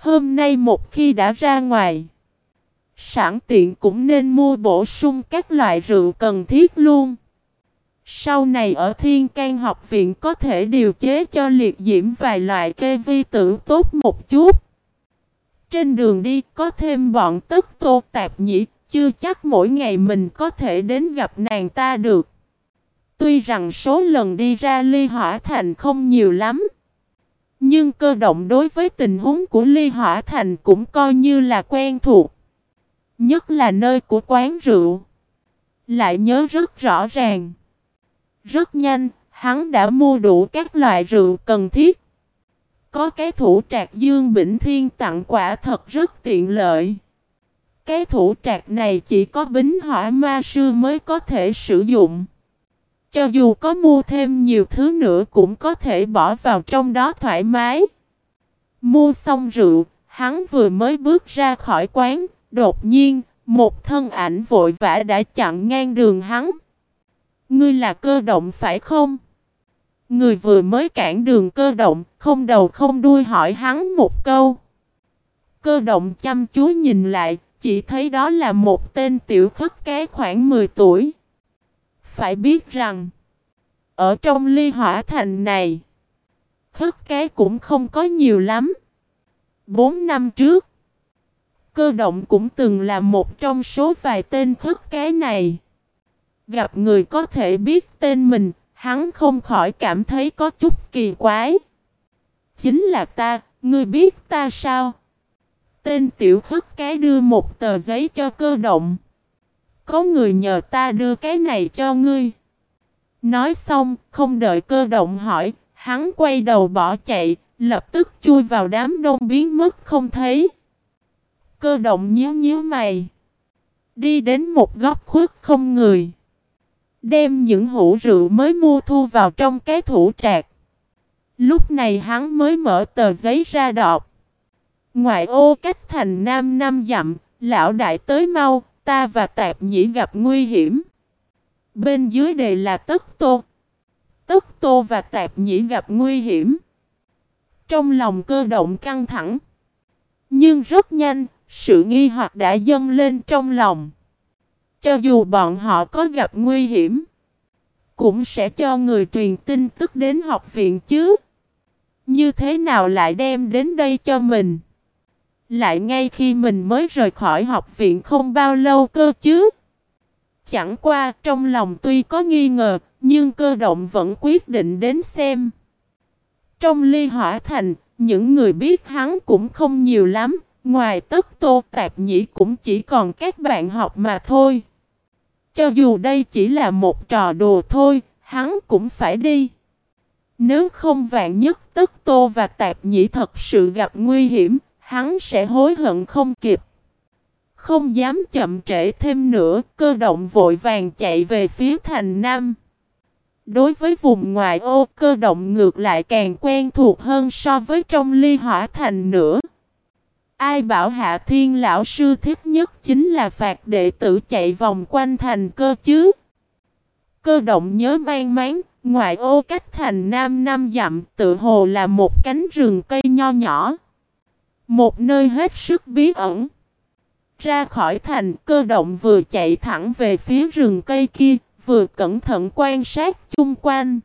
Hôm nay một khi đã ra ngoài, sẵn tiện cũng nên mua bổ sung các loại rượu cần thiết luôn. Sau này ở Thiên can học viện có thể điều chế cho liệt diễm vài loại kê vi tử tốt một chút. Trên đường đi có thêm bọn tức tô tạp nhĩ, chưa chắc mỗi ngày mình có thể đến gặp nàng ta được. Tuy rằng số lần đi ra ly hỏa thành không nhiều lắm. Nhưng cơ động đối với tình huống của ly hỏa thành cũng coi như là quen thuộc. Nhất là nơi của quán rượu. Lại nhớ rất rõ ràng. Rất nhanh, hắn đã mua đủ các loại rượu cần thiết. Có cái thủ trạc dương bỉnh thiên tặng quả thật rất tiện lợi. Cái thủ trạc này chỉ có bính hỏa ma sư mới có thể sử dụng. Cho dù có mua thêm nhiều thứ nữa cũng có thể bỏ vào trong đó thoải mái. Mua xong rượu, hắn vừa mới bước ra khỏi quán, đột nhiên, một thân ảnh vội vã đã chặn ngang đường hắn. Ngươi là cơ động phải không? Người vừa mới cản đường cơ động, không đầu không đuôi hỏi hắn một câu. Cơ động chăm chú nhìn lại, chỉ thấy đó là một tên tiểu khất cái khoảng 10 tuổi. Phải biết rằng, ở trong ly hỏa thành này, khất cái cũng không có nhiều lắm. Bốn năm trước, cơ động cũng từng là một trong số vài tên khất cái này. Gặp người có thể biết tên mình, hắn không khỏi cảm thấy có chút kỳ quái. Chính là ta, ngươi biết ta sao? Tên tiểu khất cái đưa một tờ giấy cho cơ động. Có người nhờ ta đưa cái này cho ngươi. Nói xong, không đợi cơ động hỏi, hắn quay đầu bỏ chạy, lập tức chui vào đám đông biến mất không thấy. Cơ động nhíu nhíu mày. Đi đến một góc khuất không người. Đem những hũ rượu mới mua thu vào trong cái thủ trạc. Lúc này hắn mới mở tờ giấy ra đọc. Ngoại ô cách thành nam năm dặm, lão đại tới mau, ta và tạp nhĩ gặp nguy hiểm. Bên dưới đề là tất tô. Tất tô và tạp nhĩ gặp nguy hiểm. Trong lòng cơ động căng thẳng. Nhưng rất nhanh, sự nghi hoặc đã dâng lên trong lòng. Cho dù bọn họ có gặp nguy hiểm, cũng sẽ cho người truyền tin tức đến học viện chứ. Như thế nào lại đem đến đây cho mình? Lại ngay khi mình mới rời khỏi học viện không bao lâu cơ chứ. Chẳng qua trong lòng tuy có nghi ngờ, nhưng cơ động vẫn quyết định đến xem. Trong ly hỏa thành, những người biết hắn cũng không nhiều lắm, ngoài tất tô tạp nhĩ cũng chỉ còn các bạn học mà thôi. Cho dù đây chỉ là một trò đùa thôi, hắn cũng phải đi. Nếu không vạn nhất tất tô và tạp nhĩ thật sự gặp nguy hiểm, hắn sẽ hối hận không kịp. Không dám chậm trễ thêm nữa, cơ động vội vàng chạy về phía thành Nam. Đối với vùng ngoại ô, cơ động ngược lại càng quen thuộc hơn so với trong ly hỏa thành nữa. Ai bảo hạ thiên lão sư thích nhất chính là phạt đệ tử chạy vòng quanh thành cơ chứ. Cơ động nhớ mang máng, ngoại ô cách thành nam năm dặm tự hồ là một cánh rừng cây nho nhỏ. Một nơi hết sức bí ẩn. Ra khỏi thành cơ động vừa chạy thẳng về phía rừng cây kia, vừa cẩn thận quan sát chung quanh.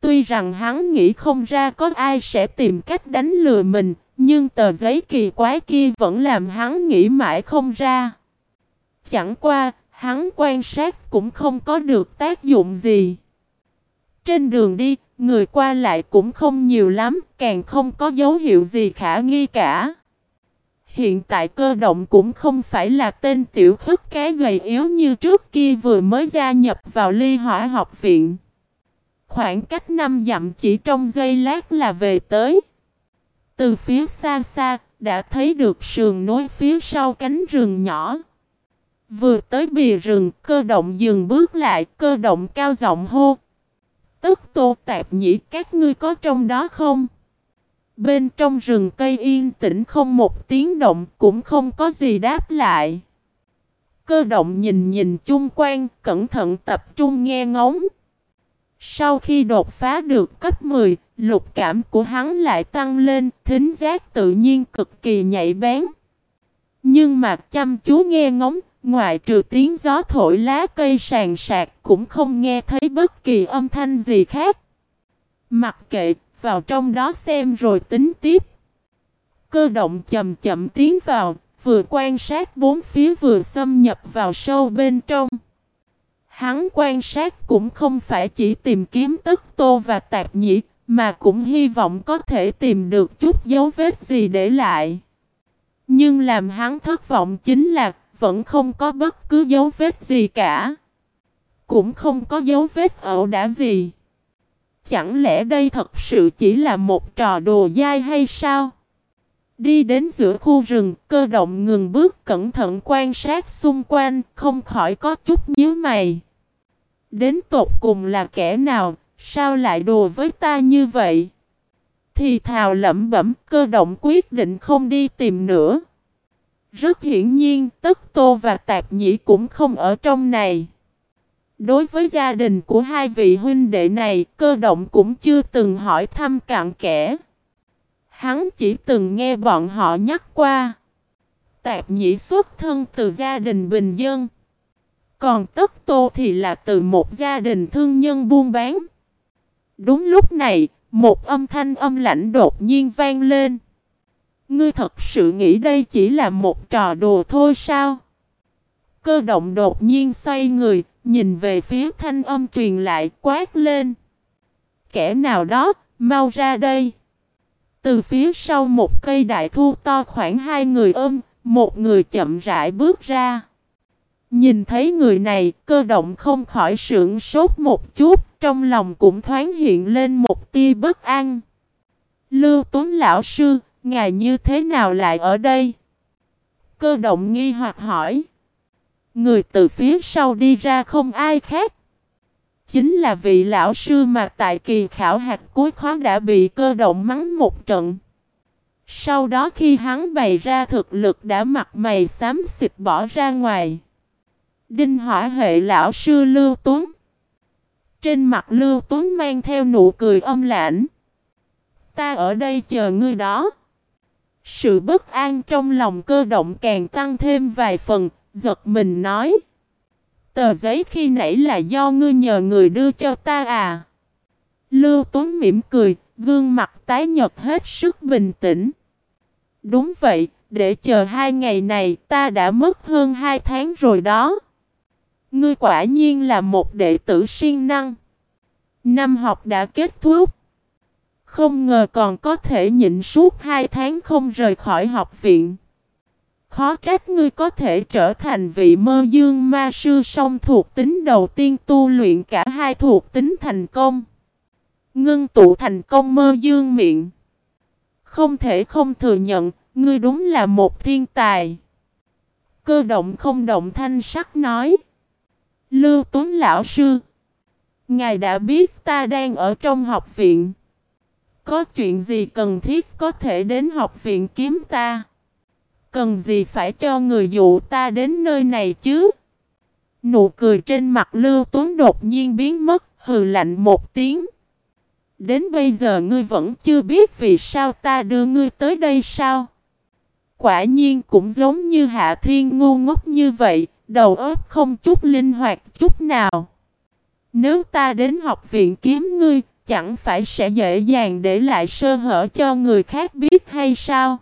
Tuy rằng hắn nghĩ không ra có ai sẽ tìm cách đánh lừa mình, nhưng tờ giấy kỳ quái kia vẫn làm hắn nghĩ mãi không ra. Chẳng qua, hắn quan sát cũng không có được tác dụng gì. Trên đường đi, người qua lại cũng không nhiều lắm, càng không có dấu hiệu gì khả nghi cả. Hiện tại cơ động cũng không phải là tên tiểu khất cái gầy yếu như trước kia vừa mới gia nhập vào ly hỏa học viện. Khoảng cách năm dặm chỉ trong giây lát là về tới. Từ phía xa xa, đã thấy được sườn nối phía sau cánh rừng nhỏ. Vừa tới bìa rừng, cơ động dừng bước lại, cơ động cao giọng hô. Tức tô tạp nhĩ các ngươi có trong đó không? Bên trong rừng cây yên tĩnh không một tiếng động cũng không có gì đáp lại. Cơ động nhìn nhìn chung quanh, cẩn thận tập trung nghe ngóng. Sau khi đột phá được cấp 10, lục cảm của hắn lại tăng lên, thính giác tự nhiên cực kỳ nhạy bén. Nhưng mà chăm chú nghe ngóng, ngoại trừ tiếng gió thổi lá cây sàn sạc cũng không nghe thấy bất kỳ âm thanh gì khác. Mặc kệ, vào trong đó xem rồi tính tiếp. Cơ động chậm chậm tiến vào, vừa quan sát bốn phía vừa xâm nhập vào sâu bên trong. Hắn quan sát cũng không phải chỉ tìm kiếm tức tô và tạp nhĩ, mà cũng hy vọng có thể tìm được chút dấu vết gì để lại. Nhưng làm hắn thất vọng chính là vẫn không có bất cứ dấu vết gì cả. Cũng không có dấu vết ẩu đả gì. Chẳng lẽ đây thật sự chỉ là một trò đùa dai hay sao? Đi đến giữa khu rừng, cơ động ngừng bước cẩn thận quan sát xung quanh, không khỏi có chút nhíu mày. Đến tột cùng là kẻ nào, sao lại đùa với ta như vậy? Thì thào lẩm bẩm, cơ động quyết định không đi tìm nữa. Rất hiển nhiên, Tất Tô và Tạp Nhĩ cũng không ở trong này. Đối với gia đình của hai vị huynh đệ này, cơ động cũng chưa từng hỏi thăm cặn kẽ. Hắn chỉ từng nghe bọn họ nhắc qua. Tạp nhĩ xuất thân từ gia đình bình dân. Còn tất tô thì là từ một gia đình thương nhân buôn bán. Đúng lúc này, một âm thanh âm lãnh đột nhiên vang lên. Ngươi thật sự nghĩ đây chỉ là một trò đùa thôi sao? Cơ động đột nhiên xoay người, nhìn về phía thanh âm truyền lại quát lên. Kẻ nào đó, mau ra đây. Từ phía sau một cây đại thu to khoảng hai người ôm, một người chậm rãi bước ra. Nhìn thấy người này, cơ động không khỏi sưởng sốt một chút, trong lòng cũng thoáng hiện lên một tia bất an. Lưu Tuấn Lão Sư, ngài như thế nào lại ở đây? Cơ động nghi hoặc hỏi. Người từ phía sau đi ra không ai khác. Chính là vị lão sư mà tại kỳ khảo hạt cuối khóa đã bị cơ động mắng một trận. Sau đó khi hắn bày ra thực lực đã mặt mày xám xịt bỏ ra ngoài. Đinh hỏa hệ lão sư Lưu Tuấn. Trên mặt Lưu Tuấn mang theo nụ cười âm lãnh. Ta ở đây chờ ngươi đó. Sự bất an trong lòng cơ động càng tăng thêm vài phần, giật mình nói. Tờ giấy khi nãy là do ngươi nhờ người đưa cho ta à? Lưu Tuấn mỉm cười, gương mặt tái nhật hết sức bình tĩnh. Đúng vậy, để chờ hai ngày này ta đã mất hơn hai tháng rồi đó. Ngươi quả nhiên là một đệ tử siêng năng. Năm học đã kết thúc. Không ngờ còn có thể nhịn suốt hai tháng không rời khỏi học viện. Khó trách ngươi có thể trở thành vị mơ dương ma sư song thuộc tính đầu tiên tu luyện cả hai thuộc tính thành công. Ngưng tụ thành công mơ dương miệng. Không thể không thừa nhận, ngươi đúng là một thiên tài. Cơ động không động thanh sắc nói. Lưu Tuấn Lão Sư. Ngài đã biết ta đang ở trong học viện. Có chuyện gì cần thiết có thể đến học viện kiếm ta. Cần gì phải cho người dụ ta đến nơi này chứ? Nụ cười trên mặt Lưu Tuấn đột nhiên biến mất, hừ lạnh một tiếng. Đến bây giờ ngươi vẫn chưa biết vì sao ta đưa ngươi tới đây sao? Quả nhiên cũng giống như Hạ Thiên ngu ngốc như vậy, đầu óc không chút linh hoạt chút nào. Nếu ta đến học viện kiếm ngươi, chẳng phải sẽ dễ dàng để lại sơ hở cho người khác biết hay sao?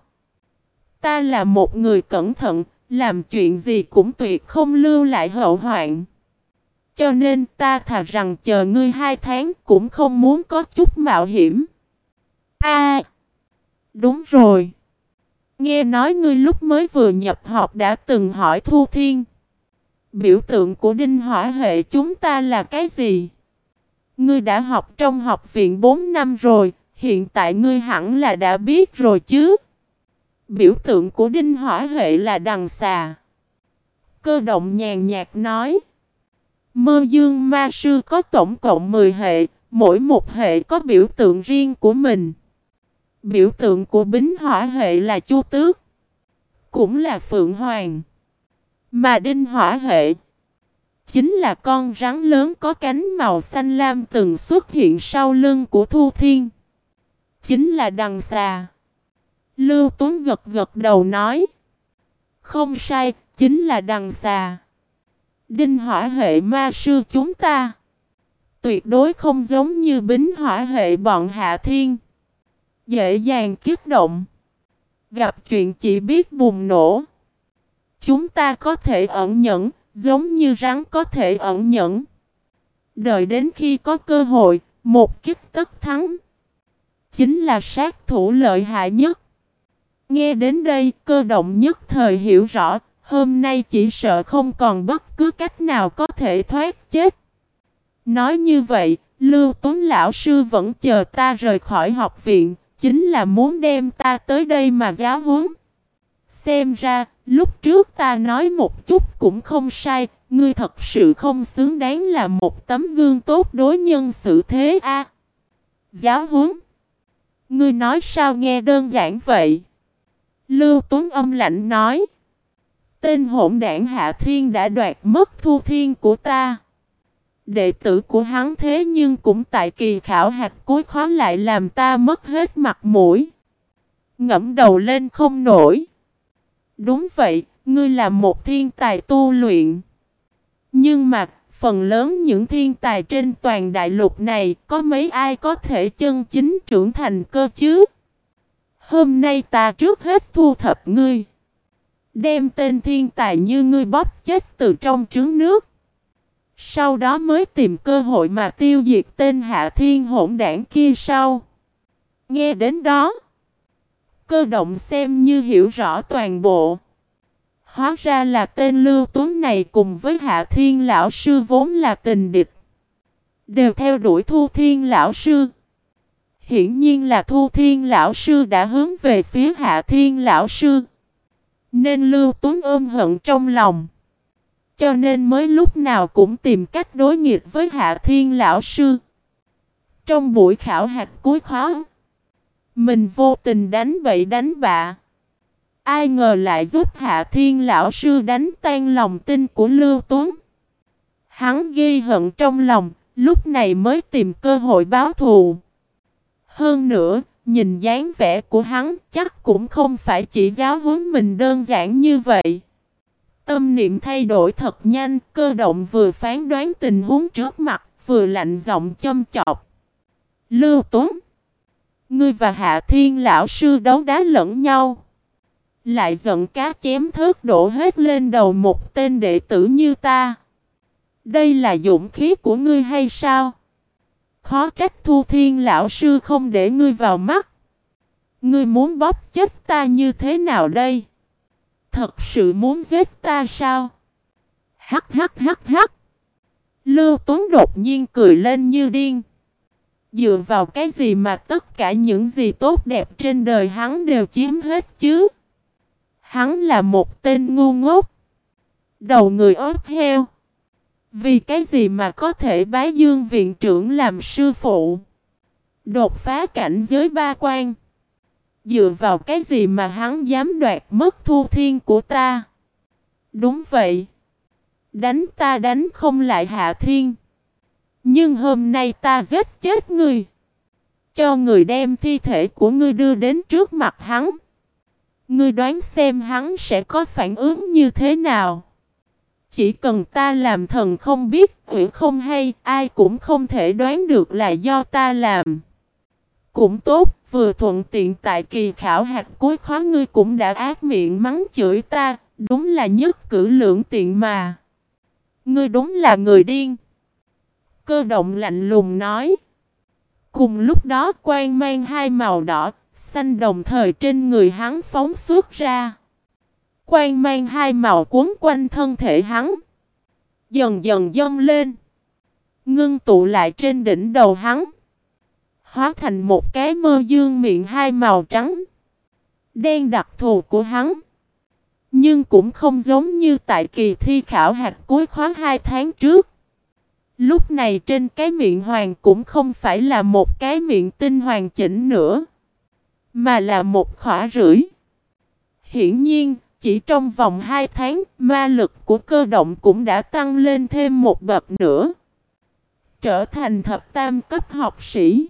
Ta là một người cẩn thận, làm chuyện gì cũng tuyệt không lưu lại hậu hoạn. Cho nên ta thà rằng chờ ngươi hai tháng cũng không muốn có chút mạo hiểm. A, đúng rồi. Nghe nói ngươi lúc mới vừa nhập học đã từng hỏi Thu Thiên. Biểu tượng của đinh hỏa hệ chúng ta là cái gì? Ngươi đã học trong học viện 4 năm rồi, hiện tại ngươi hẳn là đã biết rồi chứ? Biểu tượng của đinh hỏa hệ là đằng xà. Cơ động nhàn nhạt nói. Mơ dương ma sư có tổng cộng 10 hệ, mỗi một hệ có biểu tượng riêng của mình. Biểu tượng của bính hỏa hệ là chu tước. Cũng là phượng hoàng. Mà đinh hỏa hệ Chính là con rắn lớn có cánh màu xanh lam từng xuất hiện sau lưng của Thu Thiên. Chính là đằng xà. Lưu Tuấn gật gật đầu nói. Không sai, chính là đằng xà. Đinh hỏa hệ ma sư chúng ta. Tuyệt đối không giống như bính hỏa hệ bọn hạ thiên. Dễ dàng kích động. Gặp chuyện chỉ biết bùng nổ. Chúng ta có thể ẩn nhẫn, giống như rắn có thể ẩn nhẫn. Đợi đến khi có cơ hội, một kích tất thắng. Chính là sát thủ lợi hại nhất. Nghe đến đây, cơ động nhất thời hiểu rõ, hôm nay chỉ sợ không còn bất cứ cách nào có thể thoát chết. Nói như vậy, Lưu Tuấn Lão Sư vẫn chờ ta rời khỏi học viện, chính là muốn đem ta tới đây mà giáo huấn. Xem ra, lúc trước ta nói một chút cũng không sai, ngươi thật sự không xứng đáng là một tấm gương tốt đối nhân xử thế a. giáo huấn. Ngươi nói sao nghe đơn giản vậy? Lưu Tuấn âm lạnh nói. Tên hỗn đảng Hạ Thiên đã đoạt mất thu thiên của ta. Đệ tử của hắn thế nhưng cũng tại kỳ khảo hạt cuối khó lại làm ta mất hết mặt mũi. Ngẫm đầu lên không nổi. Đúng vậy, ngươi là một thiên tài tu luyện. Nhưng mà, phần lớn những thiên tài trên toàn đại lục này có mấy ai có thể chân chính trưởng thành cơ chứ? Hôm nay ta trước hết thu thập ngươi. Đem tên thiên tài như ngươi bóp chết từ trong trứng nước. Sau đó mới tìm cơ hội mà tiêu diệt tên hạ thiên hỗn đảng kia sau. Nghe đến đó. Cơ động xem như hiểu rõ toàn bộ. Hóa ra là tên Lưu Tuấn này cùng với Hạ Thiên Lão Sư vốn là tình địch. Đều theo đuổi Thu Thiên Lão Sư. Hiển nhiên là Thu Thiên Lão Sư đã hướng về phía Hạ Thiên Lão Sư. Nên Lưu Tuấn ôm hận trong lòng. Cho nên mới lúc nào cũng tìm cách đối nghịch với Hạ Thiên Lão Sư. Trong buổi khảo hạch cuối khóa mình vô tình đánh bậy đánh bạ. Ai ngờ lại giúp Hạ Thiên Lão Sư đánh tan lòng tin của Lưu Tuấn. Hắn ghi hận trong lòng, lúc này mới tìm cơ hội báo thù. Hơn nữa, nhìn dáng vẻ của hắn chắc cũng không phải chỉ giáo huấn mình đơn giản như vậy. Tâm niệm thay đổi thật nhanh, cơ động vừa phán đoán tình huống trước mặt, vừa lạnh giọng châm chọc. Lưu Tuấn Ngươi và Hạ Thiên Lão Sư đấu đá lẫn nhau. Lại giận cá chém thớt đổ hết lên đầu một tên đệ tử như ta. Đây là dũng khí của ngươi hay sao? Khó trách Thu Thiên Lão Sư không để ngươi vào mắt. Ngươi muốn bóp chết ta như thế nào đây? Thật sự muốn giết ta sao? Hắc hắc hắc hắc. Lưu Tuấn đột nhiên cười lên như điên. Dựa vào cái gì mà tất cả những gì tốt đẹp trên đời hắn đều chiếm hết chứ? Hắn là một tên ngu ngốc. Đầu người ốp heo. Vì cái gì mà có thể bái dương viện trưởng làm sư phụ? Đột phá cảnh giới ba quan. Dựa vào cái gì mà hắn dám đoạt mất thu thiên của ta? Đúng vậy. Đánh ta đánh không lại hạ thiên. Nhưng hôm nay ta giết chết ngươi. Cho người đem thi thể của ngươi đưa đến trước mặt hắn. Ngươi đoán xem hắn sẽ có phản ứng như thế nào. Chỉ cần ta làm thần không biết, ủy không hay, ai cũng không thể đoán được là do ta làm. Cũng tốt, vừa thuận tiện tại kỳ khảo hạt cuối khóa ngươi cũng đã ác miệng mắng chửi ta, đúng là nhất cử lượng tiện mà. Ngươi đúng là người điên. Cơ động lạnh lùng nói. Cùng lúc đó quan mang hai màu đỏ, xanh đồng thời trên người hắn phóng xuất ra. Quan mang hai màu cuốn quanh thân thể hắn. Dần dần dâng lên. Ngưng tụ lại trên đỉnh đầu hắn. Hóa thành một cái mơ dương miệng hai màu trắng. Đen đặc thù của hắn. Nhưng cũng không giống như tại kỳ thi khảo hạt cuối khóa hai tháng trước. Lúc này trên cái miệng hoàng cũng không phải là một cái miệng tinh hoàn chỉnh nữa. Mà là một khỏa rưỡi. Hiển nhiên, chỉ trong vòng 2 tháng, ma lực của cơ động cũng đã tăng lên thêm một bậc nữa. Trở thành thập tam cấp học sĩ.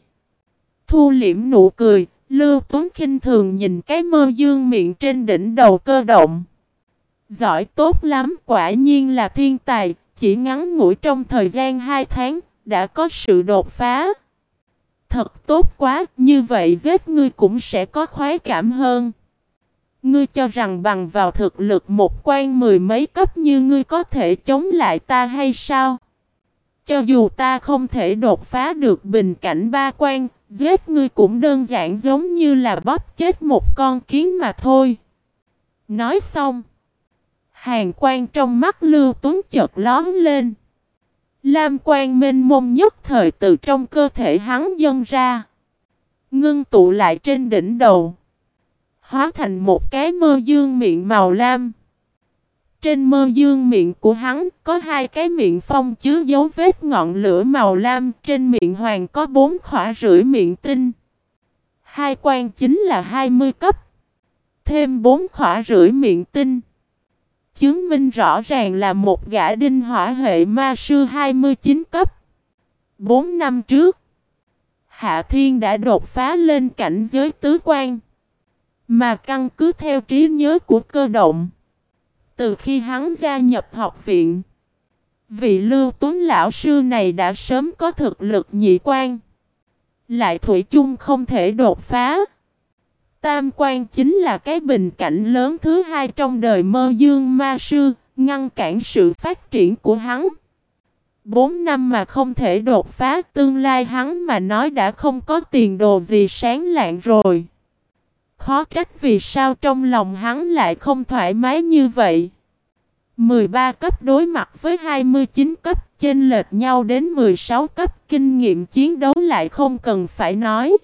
Thu liễm nụ cười, Lưu Tuấn khinh thường nhìn cái mơ dương miệng trên đỉnh đầu cơ động. Giỏi tốt lắm, quả nhiên là thiên tài, chỉ ngắn ngủi trong thời gian 2 tháng, đã có sự đột phá. Thật tốt quá, như vậy giết ngươi cũng sẽ có khoái cảm hơn. Ngươi cho rằng bằng vào thực lực một quan mười mấy cấp như ngươi có thể chống lại ta hay sao? Cho dù ta không thể đột phá được bình cảnh ba quan, giết ngươi cũng đơn giản giống như là bóp chết một con kiến mà thôi. Nói xong, hàng quan trong mắt Lưu Tuấn chợt lón lên. Lam quan minh mông nhất thời từ trong cơ thể hắn dâng ra. Ngưng tụ lại trên đỉnh đầu. Hóa thành một cái mơ dương miệng màu lam. Trên mơ dương miệng của hắn có hai cái miệng phong chứa dấu vết ngọn lửa màu lam. Trên miệng hoàng có bốn khỏa rưỡi miệng tinh. Hai quan chính là 20 cấp. Thêm bốn khỏa rưỡi miệng tinh. Chứng minh rõ ràng là một gã đinh hỏa hệ ma sư 29 cấp. 4 năm trước, Hạ Thiên đã đột phá lên cảnh giới tứ quan. Mà căn cứ theo trí nhớ của cơ động. Từ khi hắn gia nhập học viện, vị lưu tuấn lão sư này đã sớm có thực lực nhị quan. Lại thủy chung không thể đột phá. Tam quan chính là cái bình cảnh lớn thứ hai trong đời mơ dương ma sư, ngăn cản sự phát triển của hắn. Bốn năm mà không thể đột phá tương lai hắn mà nói đã không có tiền đồ gì sáng lạng rồi. Khó trách vì sao trong lòng hắn lại không thoải mái như vậy. 13 cấp đối mặt với 29 cấp chênh lệch nhau đến 16 cấp kinh nghiệm chiến đấu lại không cần phải nói.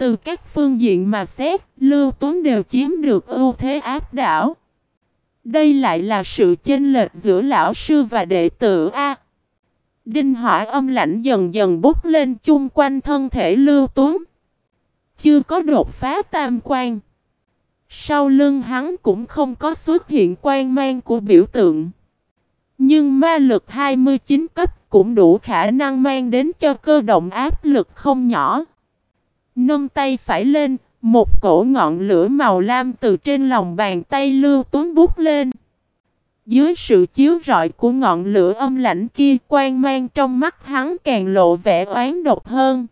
Từ các phương diện mà xét, Lưu Tuấn đều chiếm được ưu thế áp đảo. Đây lại là sự chênh lệch giữa lão sư và đệ tử A. Đinh hỏa âm lạnh dần dần bút lên chung quanh thân thể Lưu Tuấn. Chưa có đột phá tam quan. Sau lưng hắn cũng không có xuất hiện quan mang của biểu tượng. Nhưng ma lực 29 cấp cũng đủ khả năng mang đến cho cơ động áp lực không nhỏ. Nâng tay phải lên, một cổ ngọn lửa màu lam từ trên lòng bàn tay lưu tuấn bút lên. Dưới sự chiếu rọi của ngọn lửa âm lãnh kia quan mang trong mắt hắn càng lộ vẻ oán độc hơn.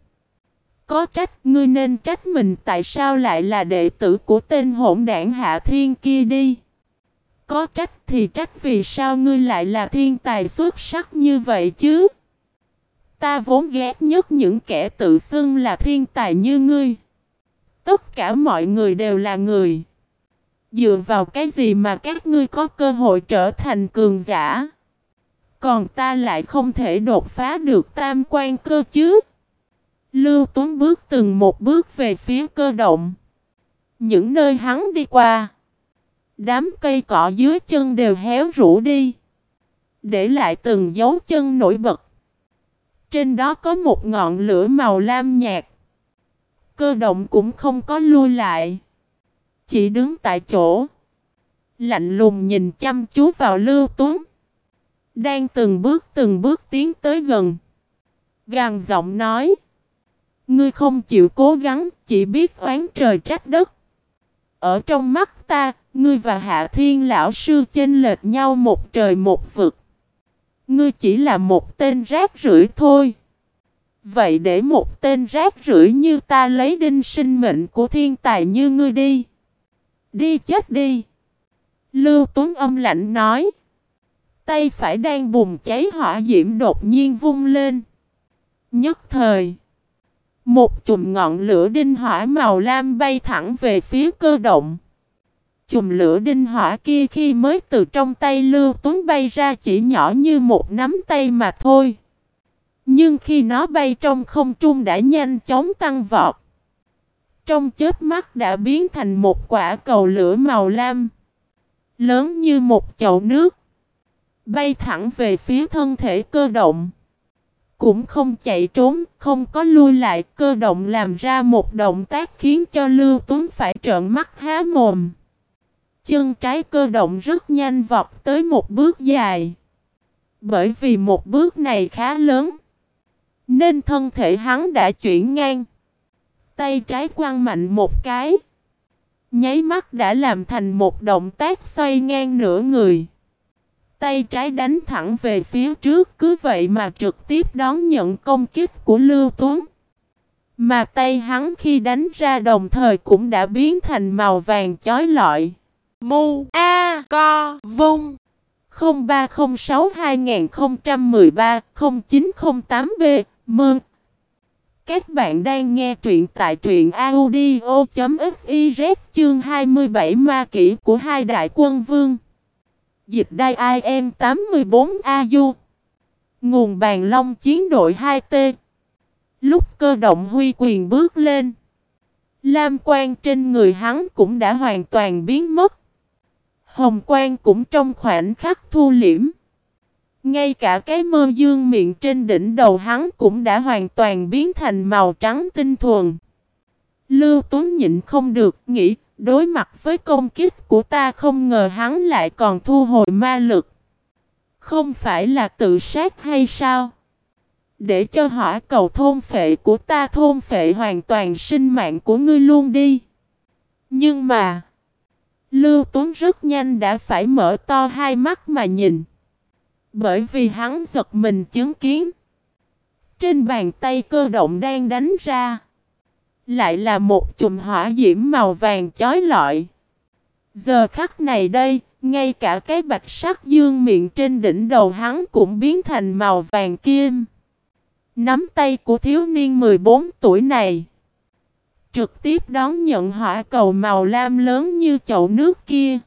Có trách ngươi nên trách mình tại sao lại là đệ tử của tên hỗn đảng hạ thiên kia đi. Có trách thì trách vì sao ngươi lại là thiên tài xuất sắc như vậy chứ. Ta vốn ghét nhất những kẻ tự xưng là thiên tài như ngươi. Tất cả mọi người đều là người. Dựa vào cái gì mà các ngươi có cơ hội trở thành cường giả? Còn ta lại không thể đột phá được tam quan cơ chứ? Lưu Tuấn bước từng một bước về phía cơ động. Những nơi hắn đi qua. Đám cây cọ dưới chân đều héo rũ đi. Để lại từng dấu chân nổi bật. Trên đó có một ngọn lửa màu lam nhạt. Cơ động cũng không có lui lại. Chỉ đứng tại chỗ. Lạnh lùng nhìn chăm chú vào Lưu Tuấn. Đang từng bước từng bước tiến tới gần. Gàng giọng nói. Ngươi không chịu cố gắng, chỉ biết oán trời trách đất. Ở trong mắt ta, ngươi và Hạ Thiên lão sư chênh lệch nhau một trời một vực. Ngươi chỉ là một tên rác rưởi thôi. Vậy để một tên rác rưởi như ta lấy đinh sinh mệnh của thiên tài như ngươi đi. Đi chết đi. Lưu Tuấn âm lạnh nói. Tay phải đang bùng cháy hỏa diễm đột nhiên vung lên. Nhất thời. Một chùm ngọn lửa đinh hỏa màu lam bay thẳng về phía cơ động. Chùm lửa đinh hỏa kia khi mới từ trong tay Lưu Tuấn bay ra chỉ nhỏ như một nắm tay mà thôi. Nhưng khi nó bay trong không trung đã nhanh chóng tăng vọt. Trong chết mắt đã biến thành một quả cầu lửa màu lam. Lớn như một chậu nước. Bay thẳng về phía thân thể cơ động. Cũng không chạy trốn, không có lui lại, cơ động làm ra một động tác khiến cho Lưu Tuấn phải trợn mắt há mồm chân trái cơ động rất nhanh vọt tới một bước dài. Bởi vì một bước này khá lớn, nên thân thể hắn đã chuyển ngang. Tay trái quăng mạnh một cái. Nháy mắt đã làm thành một động tác xoay ngang nửa người. Tay trái đánh thẳng về phía trước cứ vậy mà trực tiếp đón nhận công kích của Lưu Tuấn. Mà tay hắn khi đánh ra đồng thời cũng đã biến thành màu vàng chói lọi. Mu A Co Vung 0306 2013 0908 B Mừng! Các bạn đang nghe truyện tại truyện audio.fiz chương 27 ma kỷ của hai đại quân vương. Dịch đai IM 84 AU Nguồn bàn long chiến đội 2T Lúc cơ động huy quyền bước lên, Lam quan trên người hắn cũng đã hoàn toàn biến mất Hồng quan cũng trong khoảnh khắc thu liễm ngay cả cái mơ dương miệng trên đỉnh đầu hắn cũng đã hoàn toàn biến thành màu trắng tinh thuần. Lưu Tuấn nhịn không được nghĩ đối mặt với công kích của ta không ngờ hắn lại còn thu hồi ma lực. Không phải là tự sát hay sao? Để cho hỏa cầu thôn phệ của ta thôn phệ hoàn toàn sinh mạng của ngươi luôn đi. Nhưng mà, Lưu Tuấn rất nhanh đã phải mở to hai mắt mà nhìn. Bởi vì hắn giật mình chứng kiến. Trên bàn tay cơ động đang đánh ra. Lại là một chùm hỏa diễm màu vàng chói lọi. Giờ khắc này đây, ngay cả cái bạch sắc dương miệng trên đỉnh đầu hắn cũng biến thành màu vàng kim. Nắm tay của thiếu niên 14 tuổi này. Trực tiếp đón nhận hỏa cầu màu lam lớn như chậu nước kia.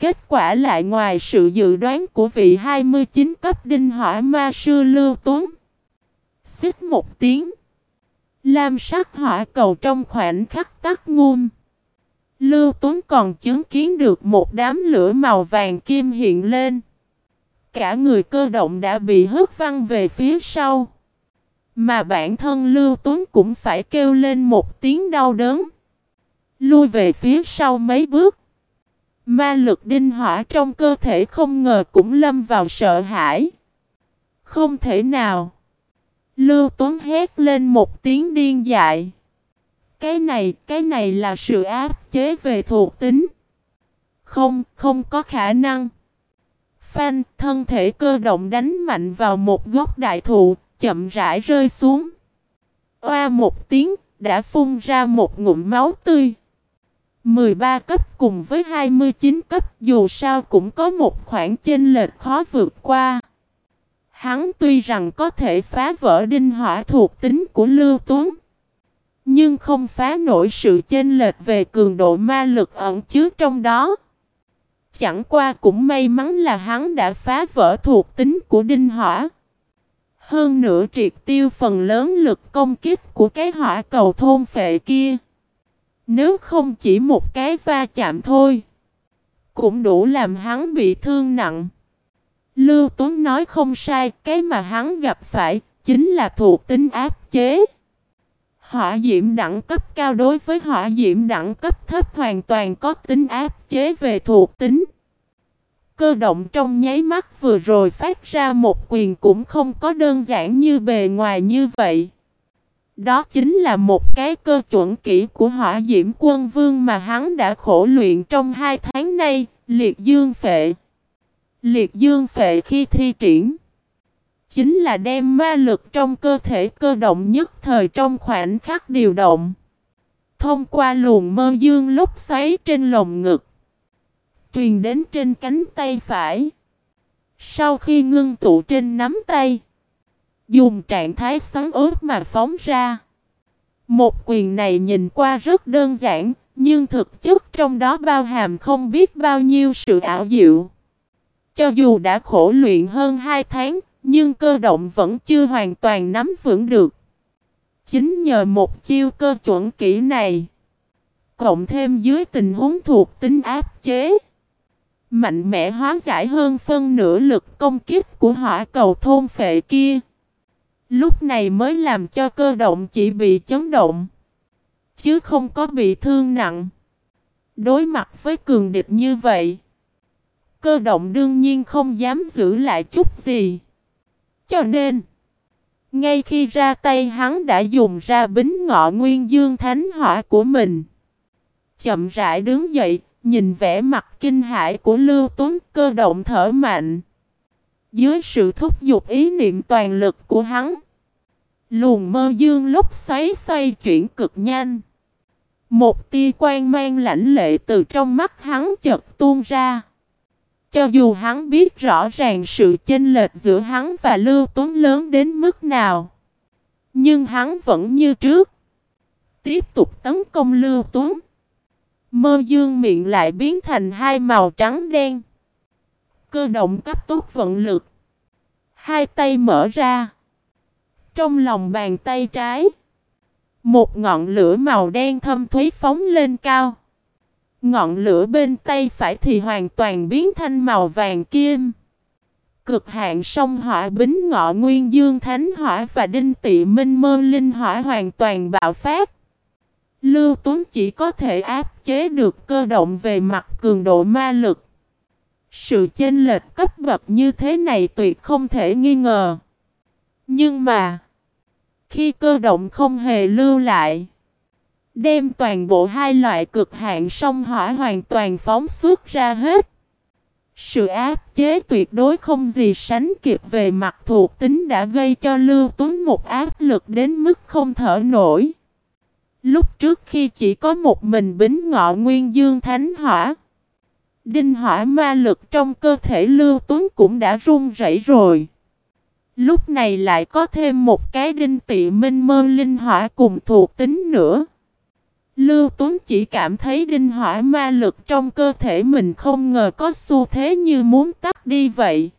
Kết quả lại ngoài sự dự đoán của vị 29 cấp đinh hỏa ma sư Lưu Tuấn. Xích một tiếng. Lam sắc hỏa cầu trong khoảnh khắc tắt ngum. Lưu Tuấn còn chứng kiến được một đám lửa màu vàng kim hiện lên. Cả người cơ động đã bị hất văng về phía sau. Mà bản thân Lưu Tuấn cũng phải kêu lên một tiếng đau đớn. Lui về phía sau mấy bước. Ma lực đinh hỏa trong cơ thể không ngờ cũng lâm vào sợ hãi. Không thể nào. Lưu Tuấn hét lên một tiếng điên dại. Cái này, cái này là sự áp chế về thuộc tính. Không, không có khả năng. Phan, thân thể cơ động đánh mạnh vào một gốc đại thụ, chậm rãi rơi xuống. Oa một tiếng, đã phun ra một ngụm máu tươi. 13 cấp cùng với 29 cấp dù sao cũng có một khoảng chênh lệch khó vượt qua. Hắn tuy rằng có thể phá vỡ đinh hỏa thuộc tính của Lưu Tuấn, nhưng không phá nổi sự chênh lệch về cường độ ma lực ẩn chứa trong đó. Chẳng qua cũng may mắn là hắn đã phá vỡ thuộc tính của đinh hỏa. Hơn nữa triệt tiêu phần lớn lực công kích của cái hỏa cầu thôn phệ kia. Nếu không chỉ một cái va chạm thôi, cũng đủ làm hắn bị thương nặng. Lưu Tuấn nói không sai, cái mà hắn gặp phải chính là thuộc tính áp chế. Hỏa diễm đẳng cấp cao đối với hỏa diễm đẳng cấp thấp hoàn toàn có tính áp chế về thuộc tính. Cơ động trong nháy mắt vừa rồi phát ra một quyền cũng không có đơn giản như bề ngoài như vậy. Đó chính là một cái cơ chuẩn kỹ của hỏa diễm quân vương mà hắn đã khổ luyện trong hai tháng nay, liệt dương phệ. Liệt dương phệ khi thi triển, chính là đem ma lực trong cơ thể cơ động nhất thời trong khoảnh khắc điều động. Thông qua luồng mơ dương lúc xoáy trên lồng ngực, truyền đến trên cánh tay phải. Sau khi ngưng tụ trên nắm tay, Dùng trạng thái xoắn ướt mà phóng ra. Một quyền này nhìn qua rất đơn giản, nhưng thực chất trong đó bao hàm không biết bao nhiêu sự ảo diệu. Cho dù đã khổ luyện hơn 2 tháng, nhưng cơ động vẫn chưa hoàn toàn nắm vững được. Chính nhờ một chiêu cơ chuẩn kỹ này, cộng thêm dưới tình huống thuộc tính áp chế, mạnh mẽ hóa giải hơn phân nửa lực công kích của hỏa cầu thôn phệ kia. Lúc này mới làm cho cơ động chỉ bị chấn động. Chứ không có bị thương nặng. Đối mặt với cường địch như vậy, cơ động đương nhiên không dám giữ lại chút gì. Cho nên, ngay khi ra tay hắn đã dùng ra bính ngọ nguyên dương thánh hỏa của mình. Chậm rãi đứng dậy, nhìn vẻ mặt kinh hãi của Lưu Tuấn cơ động thở mạnh. Dưới sự thúc giục ý niệm toàn lực của hắn, luồng mơ dương lúc xoáy xoay chuyển cực nhanh. Một tia quan mang lãnh lệ từ trong mắt hắn chợt tuôn ra. Cho dù hắn biết rõ ràng sự chênh lệch giữa hắn và Lưu Tuấn lớn đến mức nào. Nhưng hắn vẫn như trước. Tiếp tục tấn công Lưu Tuấn. Mơ dương miệng lại biến thành hai màu trắng đen. Cơ động cấp tốt vận lực. Hai tay mở ra. Trong lòng bàn tay trái. Một ngọn lửa màu đen thâm thúy phóng lên cao. Ngọn lửa bên tay phải thì hoàn toàn biến thành màu vàng kim. Cực hạn sông hỏa bính ngọ nguyên dương thánh hỏa và đinh tị minh mơ linh hỏa hoàn toàn bạo phát. Lưu Tuấn chỉ có thể áp chế được cơ động về mặt cường độ ma lực. Sự chênh lệch cấp bậc như thế này tuyệt không thể nghi ngờ. Nhưng mà, khi cơ động không hề lưu lại, đem toàn bộ hai loại cực hạn sông hỏa hoàn toàn phóng xuất ra hết. Sự áp chế tuyệt đối không gì sánh kịp về mặt thuộc tính đã gây cho Lưu Tuấn một áp lực đến mức không thở nổi. Lúc trước khi chỉ có một mình bính ngọ nguyên dương thánh hỏa. Đinh hỏa ma lực trong cơ thể Lưu Tuấn cũng đã run rẩy rồi. Lúc này lại có thêm một cái đinh tị minh mơ linh hỏa cùng thuộc tính nữa. Lưu Tuấn chỉ cảm thấy đinh hỏa ma lực trong cơ thể mình không ngờ có xu thế như muốn tắt đi vậy.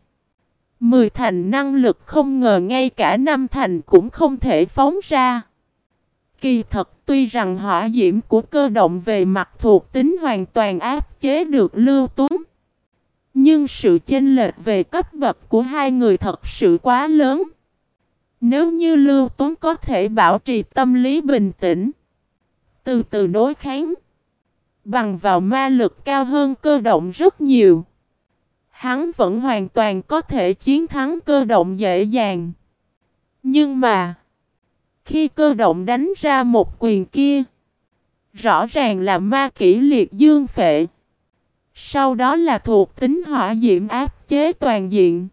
Mười thành năng lực không ngờ ngay cả năm thành cũng không thể phóng ra. Kỳ thật tuy rằng hỏa diễm của cơ động về mặt thuộc tính hoàn toàn áp chế được Lưu Tuấn. Nhưng sự chênh lệch về cấp bậc của hai người thật sự quá lớn. Nếu như Lưu Tuấn có thể bảo trì tâm lý bình tĩnh, từ từ đối kháng, bằng vào ma lực cao hơn cơ động rất nhiều, hắn vẫn hoàn toàn có thể chiến thắng cơ động dễ dàng. Nhưng mà, khi cơ động đánh ra một quyền kia, rõ ràng là ma kỷ liệt dương phệ. Sau đó là thuộc tính hỏa diễm áp chế toàn diện.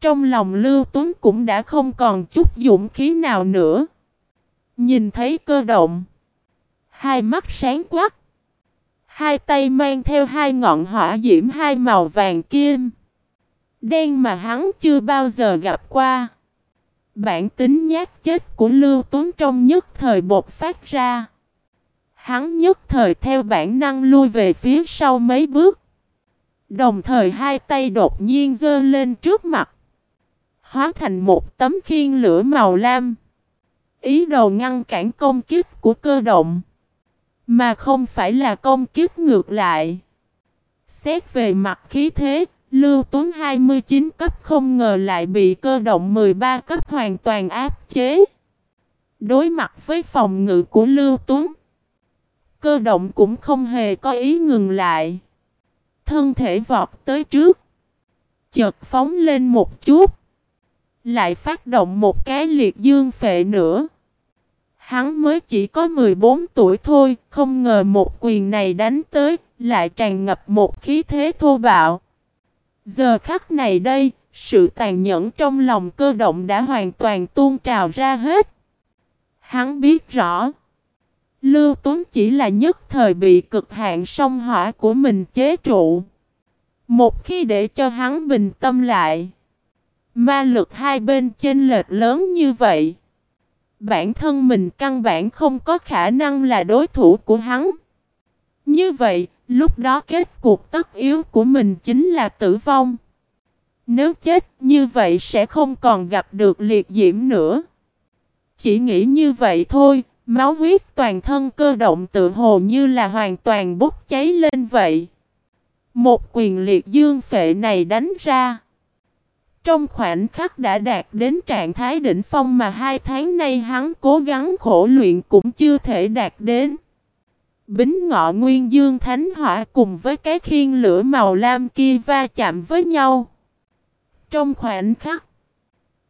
Trong lòng Lưu Tuấn cũng đã không còn chút dũng khí nào nữa. Nhìn thấy cơ động. Hai mắt sáng quắc. Hai tay mang theo hai ngọn hỏa diễm hai màu vàng kim. Đen mà hắn chưa bao giờ gặp qua. Bản tính nhát chết của Lưu Tuấn trong nhất thời bột phát ra. Hắn nhất thời theo bản năng lui về phía sau mấy bước. Đồng thời hai tay đột nhiên giơ lên trước mặt. Hóa thành một tấm khiên lửa màu lam. Ý đồ ngăn cản công kích của cơ động. Mà không phải là công kích ngược lại. Xét về mặt khí thế, Lưu Tuấn 29 cấp không ngờ lại bị cơ động 13 cấp hoàn toàn áp chế. Đối mặt với phòng ngự của Lưu Tuấn, cơ động cũng không hề có ý ngừng lại. Thân thể vọt tới trước, chợt phóng lên một chút, lại phát động một cái liệt dương phệ nữa. Hắn mới chỉ có 14 tuổi thôi, không ngờ một quyền này đánh tới, lại tràn ngập một khí thế thô bạo. Giờ khắc này đây, sự tàn nhẫn trong lòng cơ động đã hoàn toàn tuôn trào ra hết. Hắn biết rõ, Lưu Tuấn chỉ là nhất thời bị cực hạn sông hỏa của mình chế trụ. Một khi để cho hắn bình tâm lại, ma lực hai bên chênh lệch lớn như vậy, bản thân mình căn bản không có khả năng là đối thủ của hắn. Như vậy, lúc đó kết cục tất yếu của mình chính là tử vong. Nếu chết như vậy sẽ không còn gặp được liệt diễm nữa. Chỉ nghĩ như vậy thôi, máu huyết toàn thân cơ động tự hồ như là hoàn toàn bốc cháy lên vậy. Một quyền liệt dương phệ này đánh ra. Trong khoảnh khắc đã đạt đến trạng thái đỉnh phong mà hai tháng nay hắn cố gắng khổ luyện cũng chưa thể đạt đến. Bính ngọ nguyên dương thánh hỏa cùng với cái khiên lửa màu lam kia va chạm với nhau. Trong khoảnh khắc,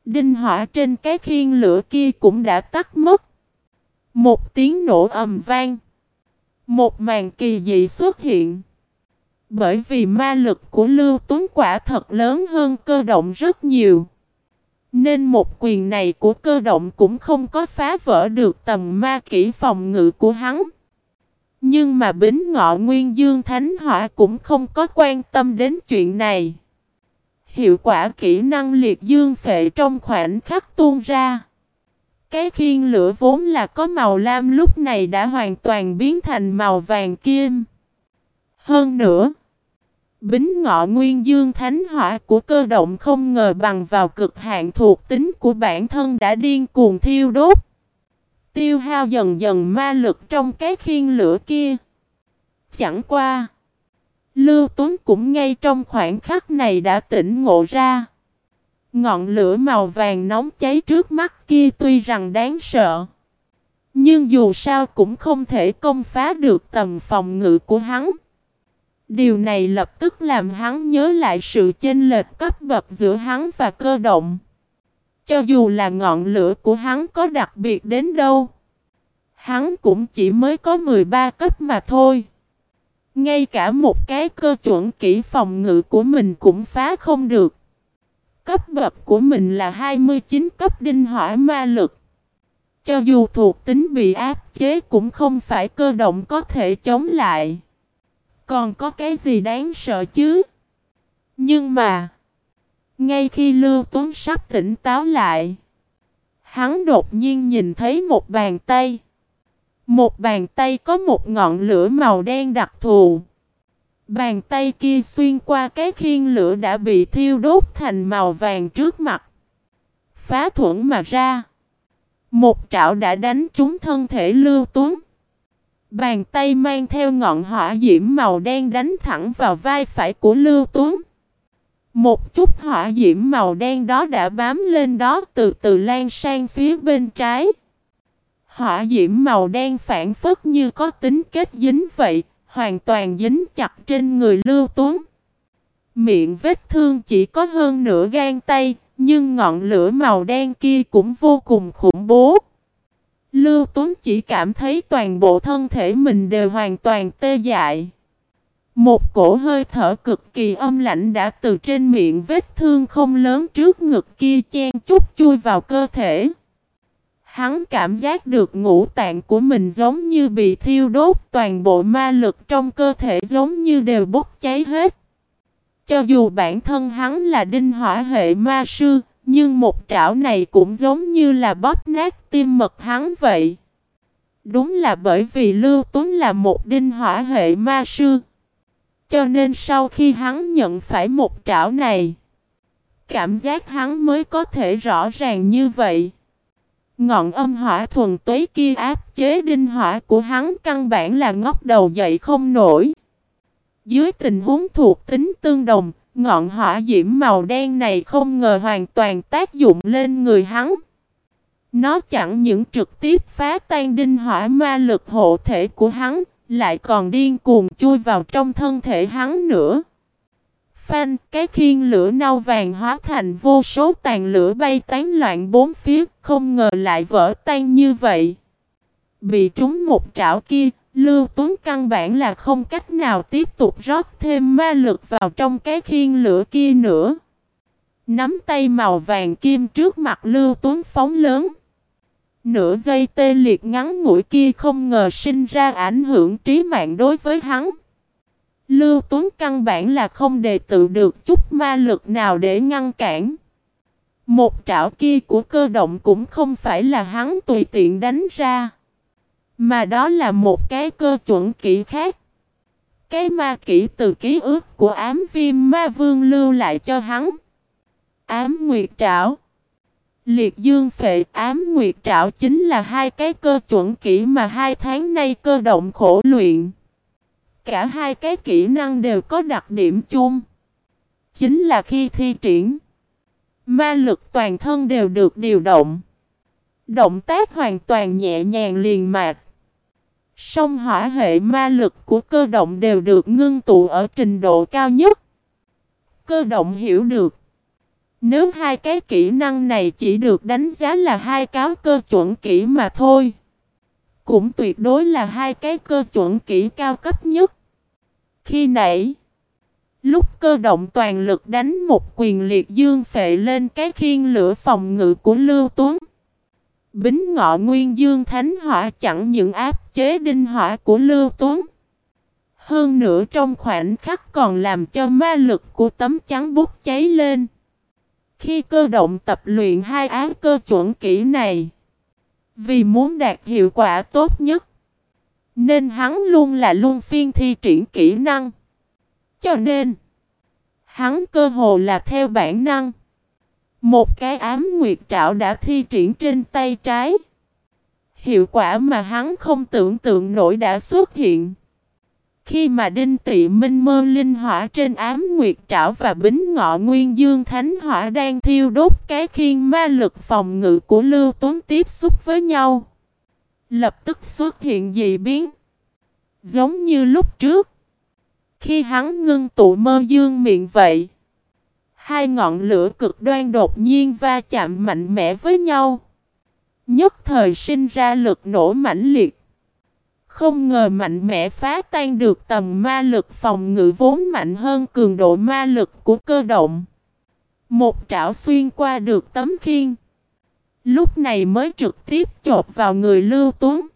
đinh hỏa trên cái khiên lửa kia cũng đã tắt mất. Một tiếng nổ ầm vang. Một màn kỳ dị xuất hiện. Bởi vì ma lực của Lưu Tuấn quả thật lớn hơn cơ động rất nhiều. Nên một quyền này của cơ động cũng không có phá vỡ được tầm ma kỹ phòng ngự của hắn. Nhưng mà Bính Ngọ Nguyên Dương Thánh Hỏa cũng không có quan tâm đến chuyện này. Hiệu quả kỹ năng liệt dương phệ trong khoảnh khắc tuôn ra. Cái khiên lửa vốn là có màu lam lúc này đã hoàn toàn biến thành màu vàng kim. Hơn nữa, Bính ngọ nguyên dương thánh hỏa của cơ động không ngờ bằng vào cực hạn thuộc tính của bản thân đã điên cuồng thiêu đốt. Tiêu hao dần dần ma lực trong cái khiên lửa kia. Chẳng qua. Lưu Tuấn cũng ngay trong khoảnh khắc này đã tỉnh ngộ ra. Ngọn lửa màu vàng nóng cháy trước mắt kia tuy rằng đáng sợ. Nhưng dù sao cũng không thể công phá được tầm phòng ngự của hắn. Điều này lập tức làm hắn nhớ lại sự chênh lệch cấp bậc giữa hắn và cơ động. Cho dù là ngọn lửa của hắn có đặc biệt đến đâu, hắn cũng chỉ mới có 13 cấp mà thôi. Ngay cả một cái cơ chuẩn kỹ phòng ngự của mình cũng phá không được. Cấp bậc của mình là 29 cấp đinh hỏa ma lực. Cho dù thuộc tính bị áp chế cũng không phải cơ động có thể chống lại. Còn có cái gì đáng sợ chứ? Nhưng mà, ngay khi Lưu Tuấn sắp tỉnh táo lại, hắn đột nhiên nhìn thấy một bàn tay. Một bàn tay có một ngọn lửa màu đen đặc thù. Bàn tay kia xuyên qua cái khiên lửa đã bị thiêu đốt thành màu vàng trước mặt. Phá thuẫn mà ra. Một trảo đã đánh trúng thân thể Lưu Tuấn. Bàn tay mang theo ngọn hỏa diễm màu đen đánh thẳng vào vai phải của Lưu Tuấn. Một chút hỏa diễm màu đen đó đã bám lên đó từ từ lan sang phía bên trái. Hỏa diễm màu đen phản phất như có tính kết dính vậy, hoàn toàn dính chặt trên người Lưu Tuấn. Miệng vết thương chỉ có hơn nửa gan tay, nhưng ngọn lửa màu đen kia cũng vô cùng khủng bố. Lưu Tuấn chỉ cảm thấy toàn bộ thân thể mình đều hoàn toàn tê dại. Một cổ hơi thở cực kỳ âm lạnh đã từ trên miệng vết thương không lớn trước ngực kia chen chút chui vào cơ thể. Hắn cảm giác được ngũ tạng của mình giống như bị thiêu đốt toàn bộ ma lực trong cơ thể giống như đều bốc cháy hết. Cho dù bản thân hắn là đinh hỏa hệ ma sư, nhưng một trảo này cũng giống như là bóp nát tim mật hắn vậy. Đúng là bởi vì Lưu Tuấn là một đinh hỏa hệ ma sư. Cho nên sau khi hắn nhận phải một trảo này, cảm giác hắn mới có thể rõ ràng như vậy. Ngọn âm hỏa thuần túy kia áp chế đinh hỏa của hắn căn bản là ngóc đầu dậy không nổi. Dưới tình huống thuộc tính tương đồng, Ngọn hỏa diễm màu đen này không ngờ hoàn toàn tác dụng lên người hắn. Nó chẳng những trực tiếp phá tan đinh hỏa ma lực hộ thể của hắn, lại còn điên cuồng chui vào trong thân thể hắn nữa. Phanh, cái khiên lửa nâu vàng hóa thành vô số tàn lửa bay tán loạn bốn phía, không ngờ lại vỡ tan như vậy. Bị trúng một trảo kia, Lưu Tuấn căn bản là không cách nào tiếp tục rót thêm ma lực vào trong cái khiên lửa kia nữa. Nắm tay màu vàng kim trước mặt Lưu Tuấn phóng lớn. Nửa giây tê liệt ngắn ngủi kia không ngờ sinh ra ảnh hưởng trí mạng đối với hắn. Lưu Tuấn căn bản là không đề tự được chút ma lực nào để ngăn cản. Một trảo kia của cơ động cũng không phải là hắn tùy tiện đánh ra. Mà đó là một cái cơ chuẩn kỹ khác. Cái ma kỹ từ ký ức của ám viêm ma vương lưu lại cho hắn. Ám nguyệt trảo. Liệt dương phệ ám nguyệt trảo chính là hai cái cơ chuẩn kỹ mà hai tháng nay cơ động khổ luyện. Cả hai cái kỹ năng đều có đặc điểm chung. Chính là khi thi triển. Ma lực toàn thân đều được điều động. Động tác hoàn toàn nhẹ nhàng liền mạc. Song hỏa hệ ma lực của cơ động đều được ngưng tụ ở trình độ cao nhất. Cơ động hiểu được. Nếu hai cái kỹ năng này chỉ được đánh giá là hai cáo cơ chuẩn kỹ mà thôi. Cũng tuyệt đối là hai cái cơ chuẩn kỹ cao cấp nhất. Khi nãy, lúc cơ động toàn lực đánh một quyền liệt dương phệ lên cái khiên lửa phòng ngự của Lưu Tuấn. Bính ngọ nguyên dương thánh hỏa chẳng những áp chế đinh hỏa của Lưu Tuấn. Hơn nữa trong khoảnh khắc còn làm cho ma lực của tấm trắng bút cháy lên. Khi cơ động tập luyện hai án cơ chuẩn kỹ này, vì muốn đạt hiệu quả tốt nhất, nên hắn luôn là luôn phiên thi triển kỹ năng. Cho nên, hắn cơ hồ là theo bản năng. Một cái ám nguyệt trảo đã thi triển trên tay trái. Hiệu quả mà hắn không tưởng tượng nổi đã xuất hiện. Khi mà đinh tị minh mơ linh hỏa trên ám nguyệt trảo và bính ngọ nguyên dương thánh hỏa đang thiêu đốt cái khiên ma lực phòng ngự của Lưu Tuấn tiếp xúc với nhau. Lập tức xuất hiện dị biến. Giống như lúc trước. Khi hắn ngưng tụ mơ dương miệng vậy. Hai ngọn lửa cực đoan đột nhiên va chạm mạnh mẽ với nhau. Nhất thời sinh ra lực nổ mãnh liệt. Không ngờ mạnh mẽ phá tan được tầm ma lực phòng ngự vốn mạnh hơn cường độ ma lực của cơ động. Một trảo xuyên qua được tấm khiên. Lúc này mới trực tiếp chộp vào người Lưu Tuấn.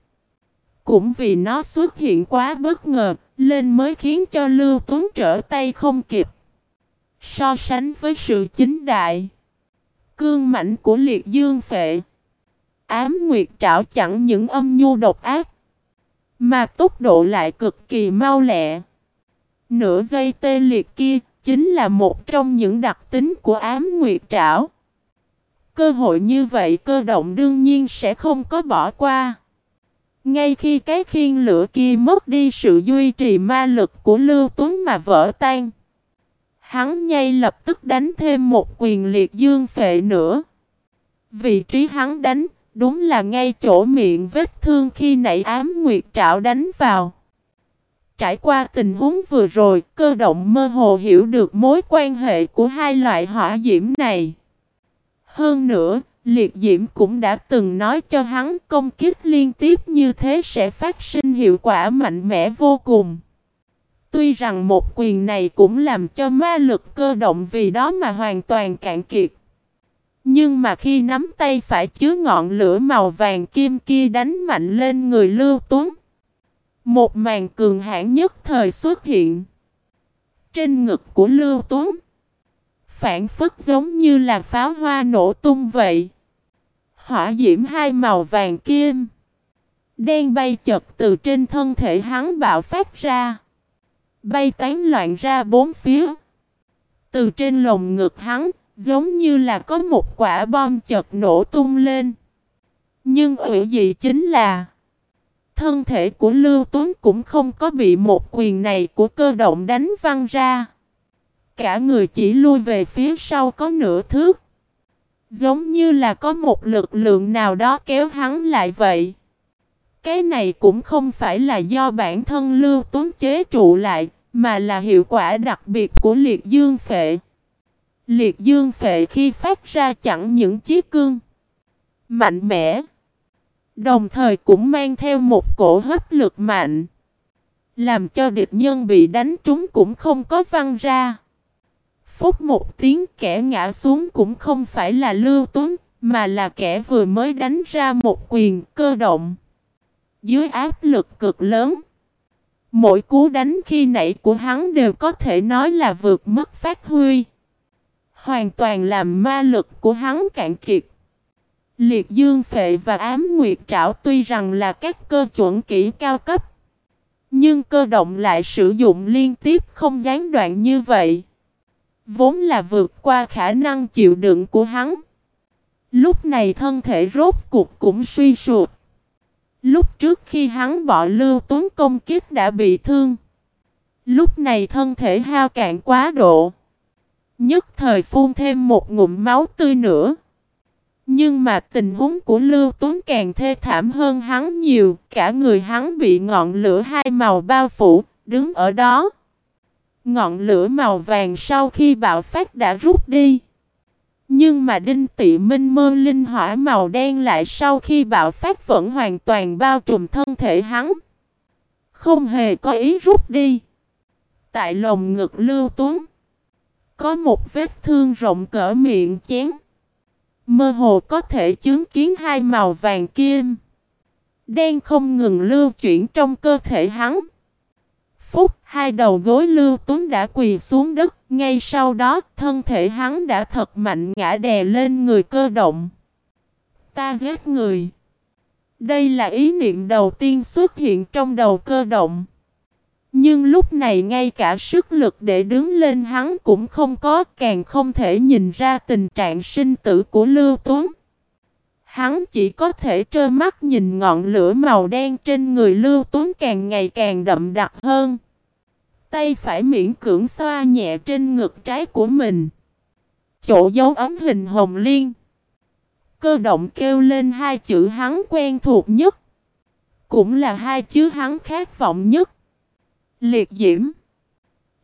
Cũng vì nó xuất hiện quá bất ngờ, lên mới khiến cho Lưu Tuấn trở tay không kịp. So sánh với sự chính đại, cương mảnh của liệt dương phệ, ám nguyệt trảo chẳng những âm nhu độc ác, mà tốc độ lại cực kỳ mau lẹ. Nửa giây tê liệt kia chính là một trong những đặc tính của ám nguyệt trảo. Cơ hội như vậy cơ động đương nhiên sẽ không có bỏ qua. Ngay khi cái khiên lửa kia mất đi sự duy trì ma lực của Lưu Tuấn mà vỡ tan. Hắn nhay lập tức đánh thêm một quyền liệt dương phệ nữa. Vị trí hắn đánh, đúng là ngay chỗ miệng vết thương khi nãy ám nguyệt trảo đánh vào. Trải qua tình huống vừa rồi, cơ động mơ hồ hiểu được mối quan hệ của hai loại hỏa diễm này. Hơn nữa, liệt diễm cũng đã từng nói cho hắn công kích liên tiếp như thế sẽ phát sinh hiệu quả mạnh mẽ vô cùng. Tuy rằng một quyền này cũng làm cho ma lực cơ động vì đó mà hoàn toàn cạn kiệt. Nhưng mà khi nắm tay phải chứa ngọn lửa màu vàng kim kia đánh mạnh lên người Lưu Tuấn. Một màn cường hãn nhất thời xuất hiện. Trên ngực của Lưu Tuấn. Phản phất giống như là pháo hoa nổ tung vậy. Hỏa diễm hai màu vàng kim. Đen bay chật từ trên thân thể hắn bạo phát ra. Bay tán loạn ra bốn phía. Từ trên lồng ngực hắn, giống như là có một quả bom chật nổ tung lên. Nhưng ủy dị chính là thân thể của Lưu Tuấn cũng không có bị một quyền này của cơ động đánh văng ra. Cả người chỉ lui về phía sau có nửa thước. Giống như là có một lực lượng nào đó kéo hắn lại vậy. Cái này cũng không phải là do bản thân Lưu Tuấn chế trụ lại, mà là hiệu quả đặc biệt của liệt dương phệ. Liệt dương phệ khi phát ra chẳng những chiếc cương mạnh mẽ, đồng thời cũng mang theo một cổ hấp lực mạnh, làm cho địch nhân bị đánh trúng cũng không có văng ra. Phúc một tiếng kẻ ngã xuống cũng không phải là lưu tuấn, mà là kẻ vừa mới đánh ra một quyền cơ động. Dưới áp lực cực lớn, mỗi cú đánh khi nãy của hắn đều có thể nói là vượt mức phát huy. Hoàn toàn làm ma lực của hắn cạn kiệt. Liệt dương phệ và ám nguyệt trảo tuy rằng là các cơ chuẩn kỹ cao cấp. Nhưng cơ động lại sử dụng liên tiếp không gián đoạn như vậy. Vốn là vượt qua khả năng chịu đựng của hắn. Lúc này thân thể rốt cuộc cũng suy sụp. Lúc trước khi hắn bỏ lưu tuấn công kiếp đã bị thương. Lúc này thân thể hao cạn quá độ. Nhất thời phun thêm một ngụm máu tươi nữa. Nhưng mà tình huống của Lưu Tuấn càng thê thảm hơn hắn nhiều, cả người hắn bị ngọn lửa hai màu bao phủ, đứng ở đó. Ngọn lửa màu vàng sau khi bạo phát đã rút đi. Nhưng mà đinh tị minh mơ linh hỏa màu đen lại sau khi bạo phát vẫn hoàn toàn bao trùm thân thể hắn. Không hề có ý rút đi. Tại lồng ngực lưu tuấn. Có một vết thương rộng cỡ miệng chén. Mơ hồ có thể chứng kiến hai màu vàng kim. Đen không ngừng lưu chuyển trong cơ thể hắn. Phúc, hai đầu gối Lưu Tuấn đã quỳ xuống đất, ngay sau đó thân thể hắn đã thật mạnh ngã đè lên người cơ động. Ta ghét người. Đây là ý niệm đầu tiên xuất hiện trong đầu cơ động. Nhưng lúc này ngay cả sức lực để đứng lên hắn cũng không có, càng không thể nhìn ra tình trạng sinh tử của Lưu Tuấn. Hắn chỉ có thể trơ mắt nhìn ngọn lửa màu đen trên người Lưu Tuấn càng ngày càng đậm đặc hơn. Tay phải miễn cưỡng xoa nhẹ trên ngực trái của mình. Chỗ dấu ấm hình hồng liên. Cơ động kêu lên hai chữ hắn quen thuộc nhất. Cũng là hai chữ hắn khát vọng nhất. Liệt diễm.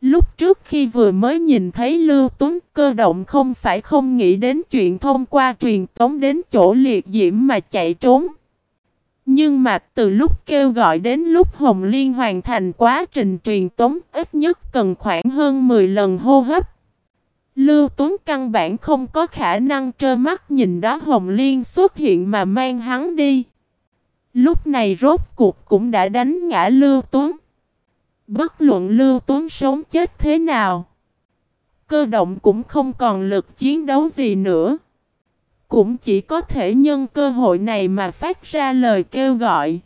Lúc trước khi vừa mới nhìn thấy Lưu Tuấn, cơ động không phải không nghĩ đến chuyện thông qua truyền tống đến chỗ liệt diễm mà chạy trốn. Nhưng mà từ lúc kêu gọi đến lúc Hồng Liên hoàn thành quá trình truyền tống, ít nhất cần khoảng hơn 10 lần hô hấp. Lưu Tuấn căn bản không có khả năng trơ mắt nhìn đó Hồng Liên xuất hiện mà mang hắn đi. Lúc này rốt cuộc cũng đã đánh ngã Lưu Tuấn. Bất luận Lưu Tuấn sống chết thế nào. Cơ động cũng không còn lực chiến đấu gì nữa. Cũng chỉ có thể nhân cơ hội này mà phát ra lời kêu gọi.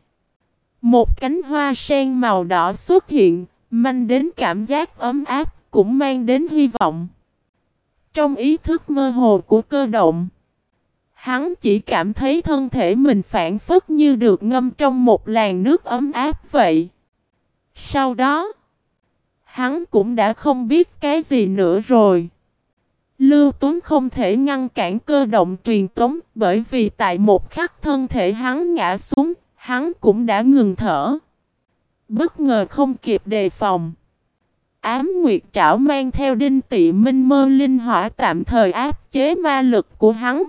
Một cánh hoa sen màu đỏ xuất hiện, mang đến cảm giác ấm áp, cũng mang đến hy vọng. Trong ý thức mơ hồ của cơ động, hắn chỉ cảm thấy thân thể mình phản phất như được ngâm trong một làn nước ấm áp vậy. Sau đó, hắn cũng đã không biết cái gì nữa rồi. Lưu Tuấn không thể ngăn cản cơ động truyền tống bởi vì tại một khắc thân thể hắn ngã xuống, hắn cũng đã ngừng thở. Bất ngờ không kịp đề phòng. Ám Nguyệt Trảo mang theo đinh tị minh mơ linh hỏa tạm thời áp chế ma lực của hắn.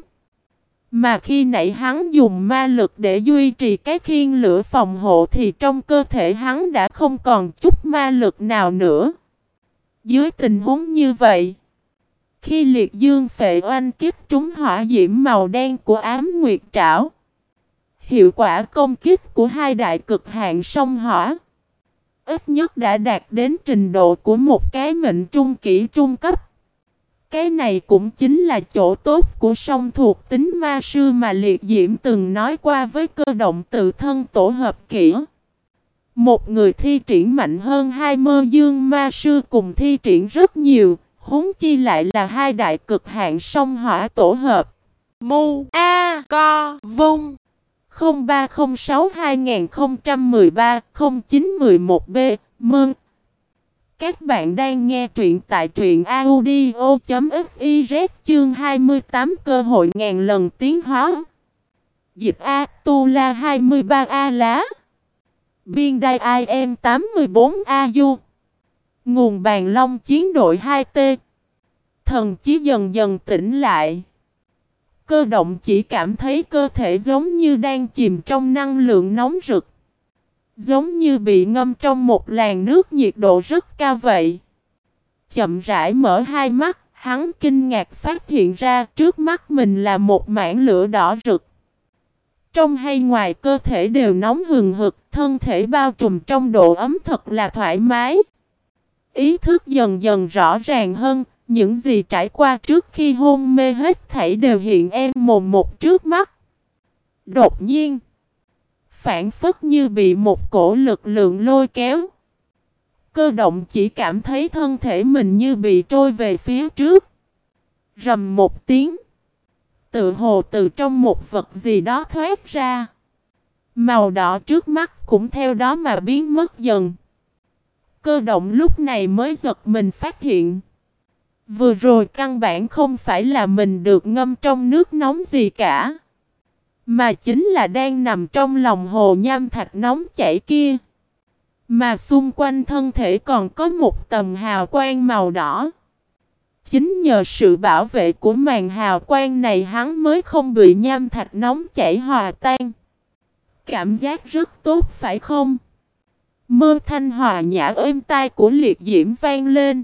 Mà khi nãy hắn dùng ma lực để duy trì cái khiên lửa phòng hộ thì trong cơ thể hắn đã không còn chút ma lực nào nữa. Dưới tình huống như vậy, khi liệt dương phệ oanh kích trúng hỏa diễm màu đen của ám nguyệt trảo, hiệu quả công kích của hai đại cực hạn sông hỏa ít nhất đã đạt đến trình độ của một cái mệnh trung kỹ trung cấp. Cái này cũng chính là chỗ tốt của song thuộc tính ma sư mà Liệt Diễm từng nói qua với cơ động tự thân tổ hợp kỹ. Một người thi triển mạnh hơn hai mơ dương ma sư cùng thi triển rất nhiều, huống chi lại là hai đại cực hạn song hỏa tổ hợp. Mu A Co Vung 0306 2013 0911 B Mơn các bạn đang nghe truyện tại truyện audio.fiz chương 28 cơ hội ngàn lần tiến hóa. Dịch A, Tu La 23A lá. Biên đai IM 84A du. Nguồn bàn long chiến đội 2T. Thần chí dần dần tỉnh lại. Cơ động chỉ cảm thấy cơ thể giống như đang chìm trong năng lượng nóng rực. Giống như bị ngâm trong một làn nước nhiệt độ rất cao vậy. Chậm rãi mở hai mắt, hắn kinh ngạc phát hiện ra trước mắt mình là một mảng lửa đỏ rực. Trong hay ngoài cơ thể đều nóng hừng hực, thân thể bao trùm trong độ ấm thật là thoải mái. Ý thức dần dần rõ ràng hơn, những gì trải qua trước khi hôn mê hết thảy đều hiện em mồm một trước mắt. Đột nhiên phản phất như bị một cổ lực lượng lôi kéo. Cơ động chỉ cảm thấy thân thể mình như bị trôi về phía trước. Rầm một tiếng. Tự hồ từ trong một vật gì đó thoát ra. Màu đỏ trước mắt cũng theo đó mà biến mất dần. Cơ động lúc này mới giật mình phát hiện. Vừa rồi căn bản không phải là mình được ngâm trong nước nóng gì cả. Mà chính là đang nằm trong lòng hồ nham thạch nóng chảy kia. Mà xung quanh thân thể còn có một tầm hào quang màu đỏ. Chính nhờ sự bảo vệ của màn hào quang này hắn mới không bị nham thạch nóng chảy hòa tan. Cảm giác rất tốt phải không? Mơ thanh hòa nhã êm tai của liệt diễm vang lên.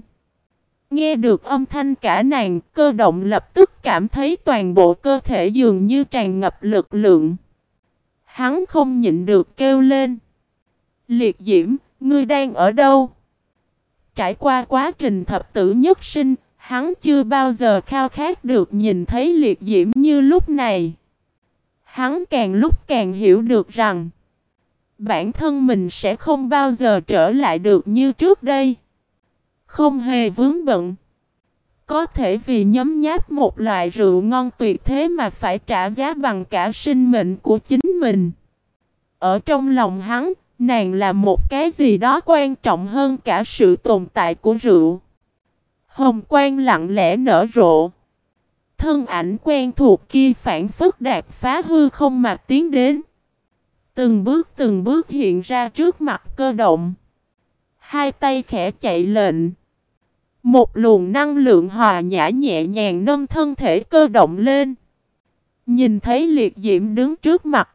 Nghe được âm thanh cả nàng, cơ động lập tức cảm thấy toàn bộ cơ thể dường như tràn ngập lực lượng. Hắn không nhịn được kêu lên. Liệt diễm, ngươi đang ở đâu? Trải qua quá trình thập tử nhất sinh, hắn chưa bao giờ khao khát được nhìn thấy liệt diễm như lúc này. Hắn càng lúc càng hiểu được rằng, bản thân mình sẽ không bao giờ trở lại được như trước đây. Không hề vướng bận. Có thể vì nhấm nháp một loại rượu ngon tuyệt thế mà phải trả giá bằng cả sinh mệnh của chính mình. Ở trong lòng hắn, nàng là một cái gì đó quan trọng hơn cả sự tồn tại của rượu. Hồng quang lặng lẽ nở rộ. Thân ảnh quen thuộc kia phản phất đạp phá hư không mà tiến đến. Từng bước từng bước hiện ra trước mặt cơ động. Hai tay khẽ chạy lệnh. Một luồng năng lượng hòa nhã nhẹ nhàng nâng thân thể cơ động lên. Nhìn thấy liệt diễm đứng trước mặt.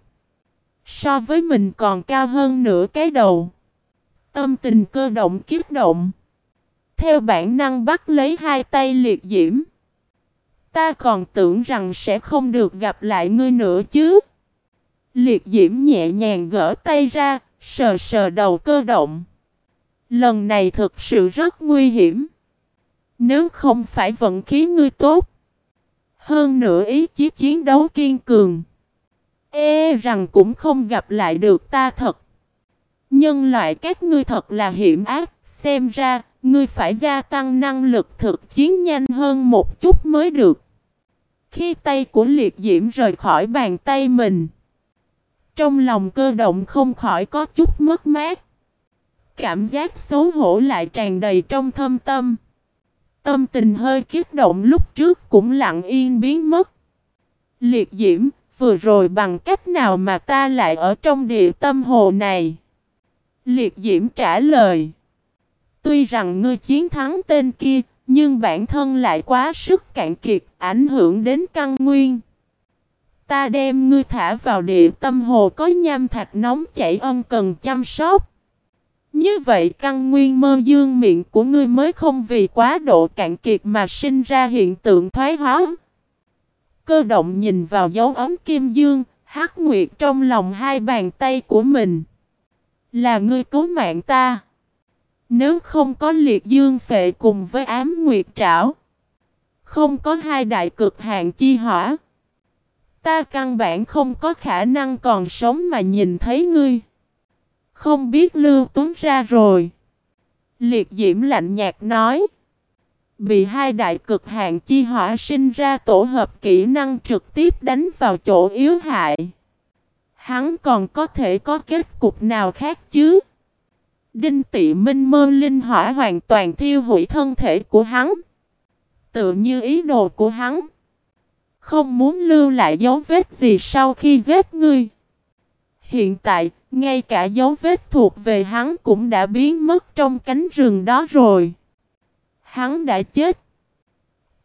So với mình còn cao hơn nửa cái đầu. Tâm tình cơ động kiếp động. Theo bản năng bắt lấy hai tay liệt diễm. Ta còn tưởng rằng sẽ không được gặp lại ngươi nữa chứ. Liệt diễm nhẹ nhàng gỡ tay ra, sờ sờ đầu cơ động. Lần này thực sự rất nguy hiểm. Nếu không phải vận khí ngươi tốt. Hơn nữa ý chí chiến đấu kiên cường. E rằng cũng không gặp lại được ta thật. Nhân loại các ngươi thật là hiểm ác. Xem ra, ngươi phải gia tăng năng lực thực chiến nhanh hơn một chút mới được. Khi tay của liệt diễm rời khỏi bàn tay mình. Trong lòng cơ động không khỏi có chút mất mát. Cảm giác xấu hổ lại tràn đầy trong thâm tâm. Tâm tình hơi kiếp động lúc trước cũng lặng yên biến mất. Liệt diễm, vừa rồi bằng cách nào mà ta lại ở trong địa tâm hồ này? Liệt diễm trả lời. Tuy rằng ngươi chiến thắng tên kia, nhưng bản thân lại quá sức cạn kiệt, ảnh hưởng đến căn nguyên. Ta đem ngươi thả vào địa tâm hồ có nham thạch nóng chảy ân cần chăm sóc. Như vậy căn nguyên mơ dương miệng của ngươi mới không vì quá độ cạn kiệt mà sinh ra hiện tượng thoái hóa. Cơ động nhìn vào dấu ấm kim dương, hắc nguyệt trong lòng hai bàn tay của mình. Là ngươi cứu mạng ta. Nếu không có liệt dương phệ cùng với ám nguyệt trảo. Không có hai đại cực hạn chi hỏa. Ta căn bản không có khả năng còn sống mà nhìn thấy ngươi. Không biết lưu tuấn ra rồi. Liệt diễm lạnh nhạt nói. Bị hai đại cực hạn chi hỏa sinh ra tổ hợp kỹ năng trực tiếp đánh vào chỗ yếu hại. Hắn còn có thể có kết cục nào khác chứ? Đinh tị minh mơ linh hỏa hoàn toàn thiêu hủy thân thể của hắn. Tự như ý đồ của hắn. Không muốn lưu lại dấu vết gì sau khi giết ngươi. Hiện tại, ngay cả dấu vết thuộc về hắn cũng đã biến mất trong cánh rừng đó rồi. Hắn đã chết.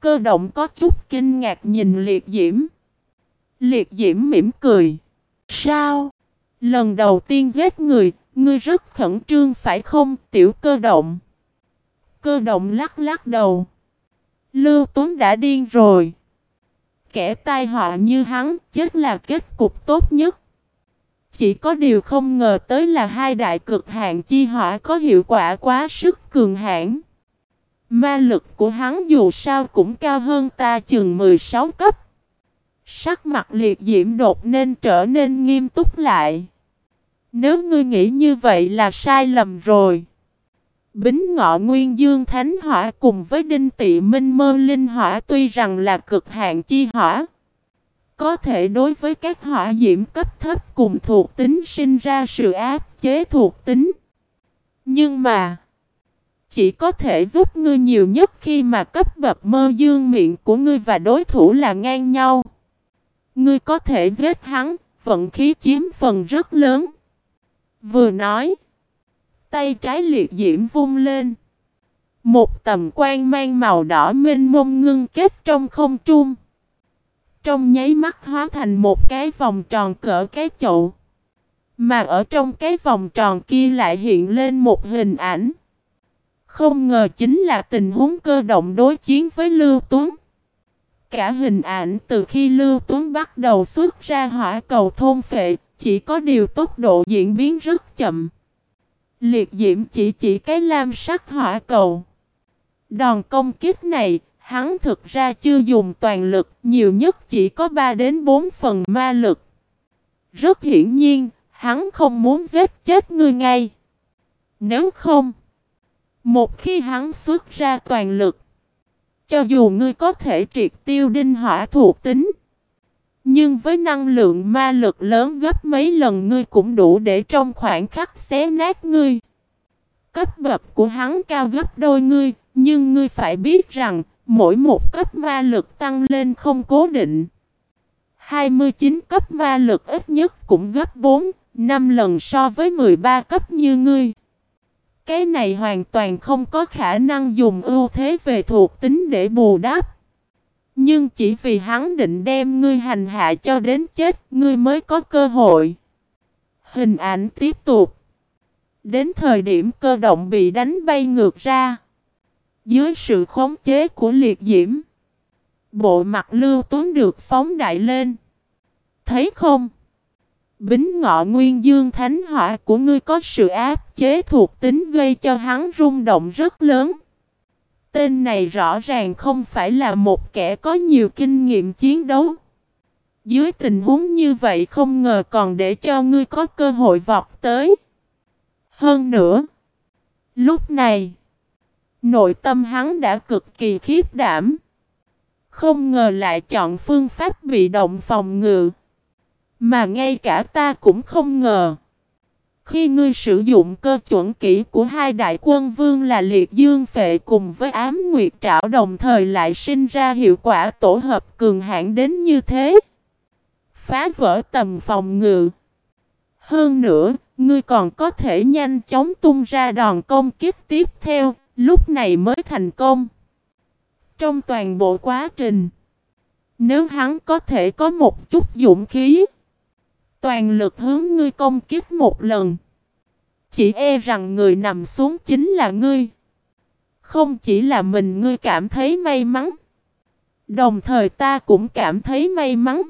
Cơ động có chút kinh ngạc nhìn liệt diễm. Liệt diễm mỉm cười. Sao? Lần đầu tiên giết người, ngươi rất khẩn trương phải không, tiểu cơ động? Cơ động lắc lắc đầu. Lưu Tuấn đã điên rồi. Kẻ tai họa như hắn, chết là kết cục tốt nhất. Chỉ có điều không ngờ tới là hai đại cực hạn chi hỏa có hiệu quả quá sức cường hãn. Ma lực của hắn dù sao cũng cao hơn ta chừng 16 cấp. Sắc mặt liệt diễm đột nên trở nên nghiêm túc lại. Nếu ngươi nghĩ như vậy là sai lầm rồi. Bính ngọ nguyên dương thánh hỏa cùng với đinh tị minh mơ linh hỏa tuy rằng là cực hạn chi hỏa. Có thể đối với các hỏa diễm cấp thấp cùng thuộc tính sinh ra sự áp chế thuộc tính. Nhưng mà, Chỉ có thể giúp ngươi nhiều nhất khi mà cấp bậc mơ dương miệng của ngươi và đối thủ là ngang nhau. Ngươi có thể giết hắn, vận khí chiếm phần rất lớn. Vừa nói, tay trái liệt diễm vung lên. Một tầm quan mang màu đỏ mênh mông ngưng kết trong không trung. Trong nháy mắt hóa thành một cái vòng tròn cỡ cái chậu. Mà ở trong cái vòng tròn kia lại hiện lên một hình ảnh. Không ngờ chính là tình huống cơ động đối chiến với Lưu Tuấn. Cả hình ảnh từ khi Lưu Tuấn bắt đầu xuất ra hỏa cầu thôn phệ, chỉ có điều tốc độ diễn biến rất chậm. Liệt diễm chỉ chỉ cái lam sắc hỏa cầu. Đòn công kích này, hắn thực ra chưa dùng toàn lực, nhiều nhất chỉ có 3 đến 4 phần ma lực. Rất hiển nhiên, hắn không muốn giết chết ngươi ngay. Nếu không, một khi hắn xuất ra toàn lực, cho dù ngươi có thể triệt tiêu đinh hỏa thuộc tính, nhưng với năng lượng ma lực lớn gấp mấy lần ngươi cũng đủ để trong khoảng khắc xé nát ngươi. Cấp bậc của hắn cao gấp đôi ngươi, nhưng ngươi phải biết rằng, mỗi một cấp ma lực tăng lên không cố định. 29 cấp ma lực ít nhất cũng gấp 4, 5 lần so với 13 cấp như ngươi. Cái này hoàn toàn không có khả năng dùng ưu thế về thuộc tính để bù đắp. Nhưng chỉ vì hắn định đem ngươi hành hạ cho đến chết, ngươi mới có cơ hội. Hình ảnh tiếp tục. Đến thời điểm cơ động bị đánh bay ngược ra. Dưới sự khống chế của liệt diễm. Bộ mặt lưu tuấn được phóng đại lên. Thấy không? Bính ngọ nguyên dương thánh hỏa của ngươi có sự áp chế thuộc tính gây cho hắn rung động rất lớn. Tên này rõ ràng không phải là một kẻ có nhiều kinh nghiệm chiến đấu. Dưới tình huống như vậy không ngờ còn để cho ngươi có cơ hội vọt tới. Hơn nữa, lúc này, nội tâm hắn đã cực kỳ khiếp đảm. Không ngờ lại chọn phương pháp bị động phòng ngự. Mà ngay cả ta cũng không ngờ. Khi ngươi sử dụng cơ chuẩn kỹ của hai đại quân vương là liệt dương phệ cùng với ám nguyệt trảo đồng thời lại sinh ra hiệu quả tổ hợp cường hãn đến như thế. Phá vỡ tầm phòng ngự. Hơn nữa, ngươi còn có thể nhanh chóng tung ra đòn công kích tiếp theo, lúc này mới thành công. Trong toàn bộ quá trình, nếu hắn có thể có một chút dũng khí, Toàn lực hướng ngươi công kích một lần. Chỉ e rằng người nằm xuống chính là ngươi. Không chỉ là mình ngươi cảm thấy may mắn. Đồng thời ta cũng cảm thấy may mắn.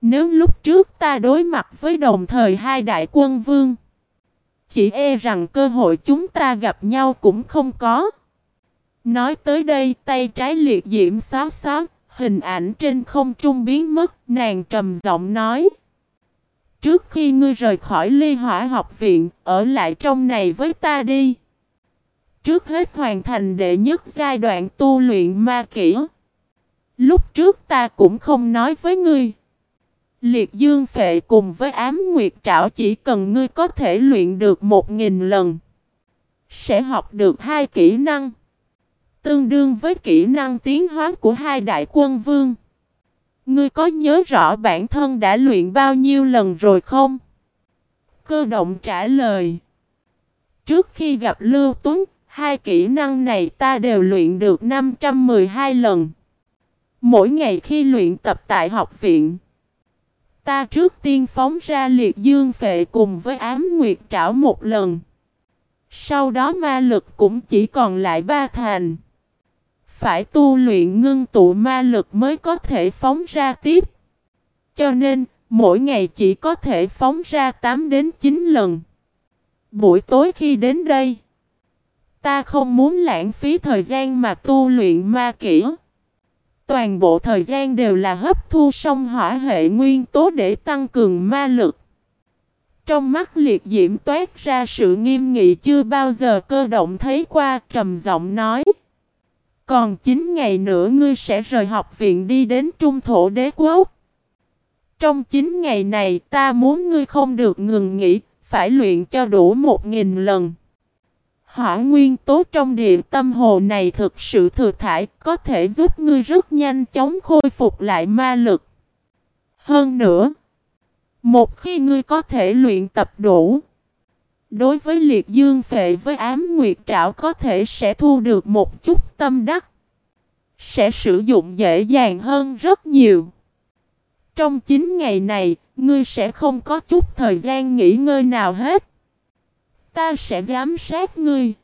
Nếu lúc trước ta đối mặt với đồng thời hai đại quân vương. Chỉ e rằng cơ hội chúng ta gặp nhau cũng không có. Nói tới đây tay trái liệt diễm xóa xóa, hình ảnh trên không trung biến mất, nàng trầm giọng nói. Trước khi ngươi rời khỏi ly hỏa học viện, ở lại trong này với ta đi. Trước hết hoàn thành đệ nhất giai đoạn tu luyện ma kỹ. Lúc trước ta cũng không nói với ngươi. Liệt dương phệ cùng với ám nguyệt trảo chỉ cần ngươi có thể luyện được một nghìn lần. Sẽ học được hai kỹ năng. Tương đương với kỹ năng tiến hóa của hai đại quân vương. Ngươi có nhớ rõ bản thân đã luyện bao nhiêu lần rồi không? Cơ động trả lời. Trước khi gặp Lưu Tuấn, hai kỹ năng này ta đều luyện được 512 lần. Mỗi ngày khi luyện tập tại học viện, ta trước tiên phóng ra liệt dương phệ cùng với ám nguyệt trảo một lần. Sau đó ma lực cũng chỉ còn lại ba thành phải tu luyện ngưng tụ ma lực mới có thể phóng ra tiếp. Cho nên, mỗi ngày chỉ có thể phóng ra 8 đến 9 lần. Buổi tối khi đến đây, ta không muốn lãng phí thời gian mà tu luyện ma kỹ. Toàn bộ thời gian đều là hấp thu sông hỏa hệ nguyên tố để tăng cường ma lực. Trong mắt liệt diễm toát ra sự nghiêm nghị chưa bao giờ cơ động thấy qua trầm giọng nói. Còn 9 ngày nữa ngươi sẽ rời học viện đi đến trung thổ đế quốc. Trong 9 ngày này ta muốn ngươi không được ngừng nghỉ, phải luyện cho đủ 1.000 lần. Hỏa nguyên tố trong địa tâm hồ này thực sự thừa thải, có thể giúp ngươi rất nhanh chóng khôi phục lại ma lực. Hơn nữa, một khi ngươi có thể luyện tập đủ, đối với liệt dương phệ với ám nguyệt trảo có thể sẽ thu được một chút tâm đắc, sẽ sử dụng dễ dàng hơn rất nhiều. Trong 9 ngày này, ngươi sẽ không có chút thời gian nghỉ ngơi nào hết. Ta sẽ giám sát ngươi.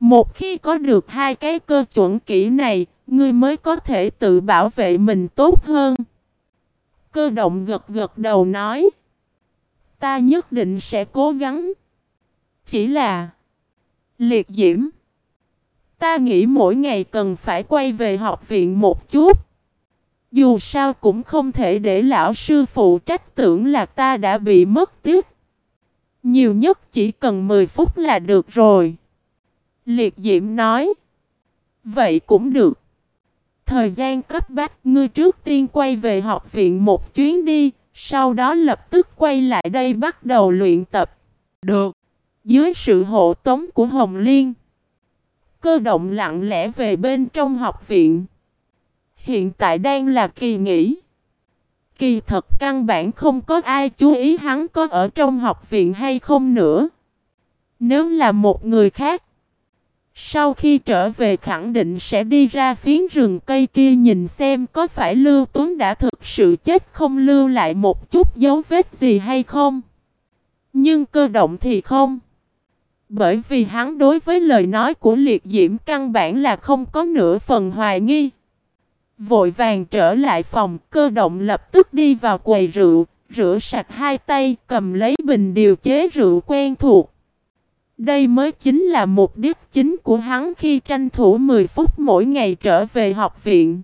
Một khi có được hai cái cơ chuẩn kỹ này, ngươi mới có thể tự bảo vệ mình tốt hơn. Cơ động gật gật đầu nói. Ta nhất định sẽ cố gắng. Chỉ là... Liệt diễm. Ta nghĩ mỗi ngày cần phải quay về học viện một chút. Dù sao cũng không thể để lão sư phụ trách tưởng là ta đã bị mất tiếc. Nhiều nhất chỉ cần 10 phút là được rồi. Liệt diễm nói. Vậy cũng được. Thời gian cấp bách, ngươi trước tiên quay về học viện một chuyến đi. Sau đó lập tức quay lại đây bắt đầu luyện tập. Được. Dưới sự hộ tống của Hồng Liên. Cơ động lặng lẽ về bên trong học viện. Hiện tại đang là kỳ nghỉ. Kỳ thật căn bản không có ai chú ý hắn có ở trong học viện hay không nữa. Nếu là một người khác, sau khi trở về khẳng định sẽ đi ra phiến rừng cây kia nhìn xem có phải Lưu Tuấn đã thực sự chết không lưu lại một chút dấu vết gì hay không. Nhưng cơ động thì không. Bởi vì hắn đối với lời nói của liệt diễm căn bản là không có nửa phần hoài nghi. Vội vàng trở lại phòng, cơ động lập tức đi vào quầy rượu, rửa sạch hai tay, cầm lấy bình điều chế rượu quen thuộc. Đây mới chính là mục đích chính của hắn khi tranh thủ 10 phút mỗi ngày trở về học viện.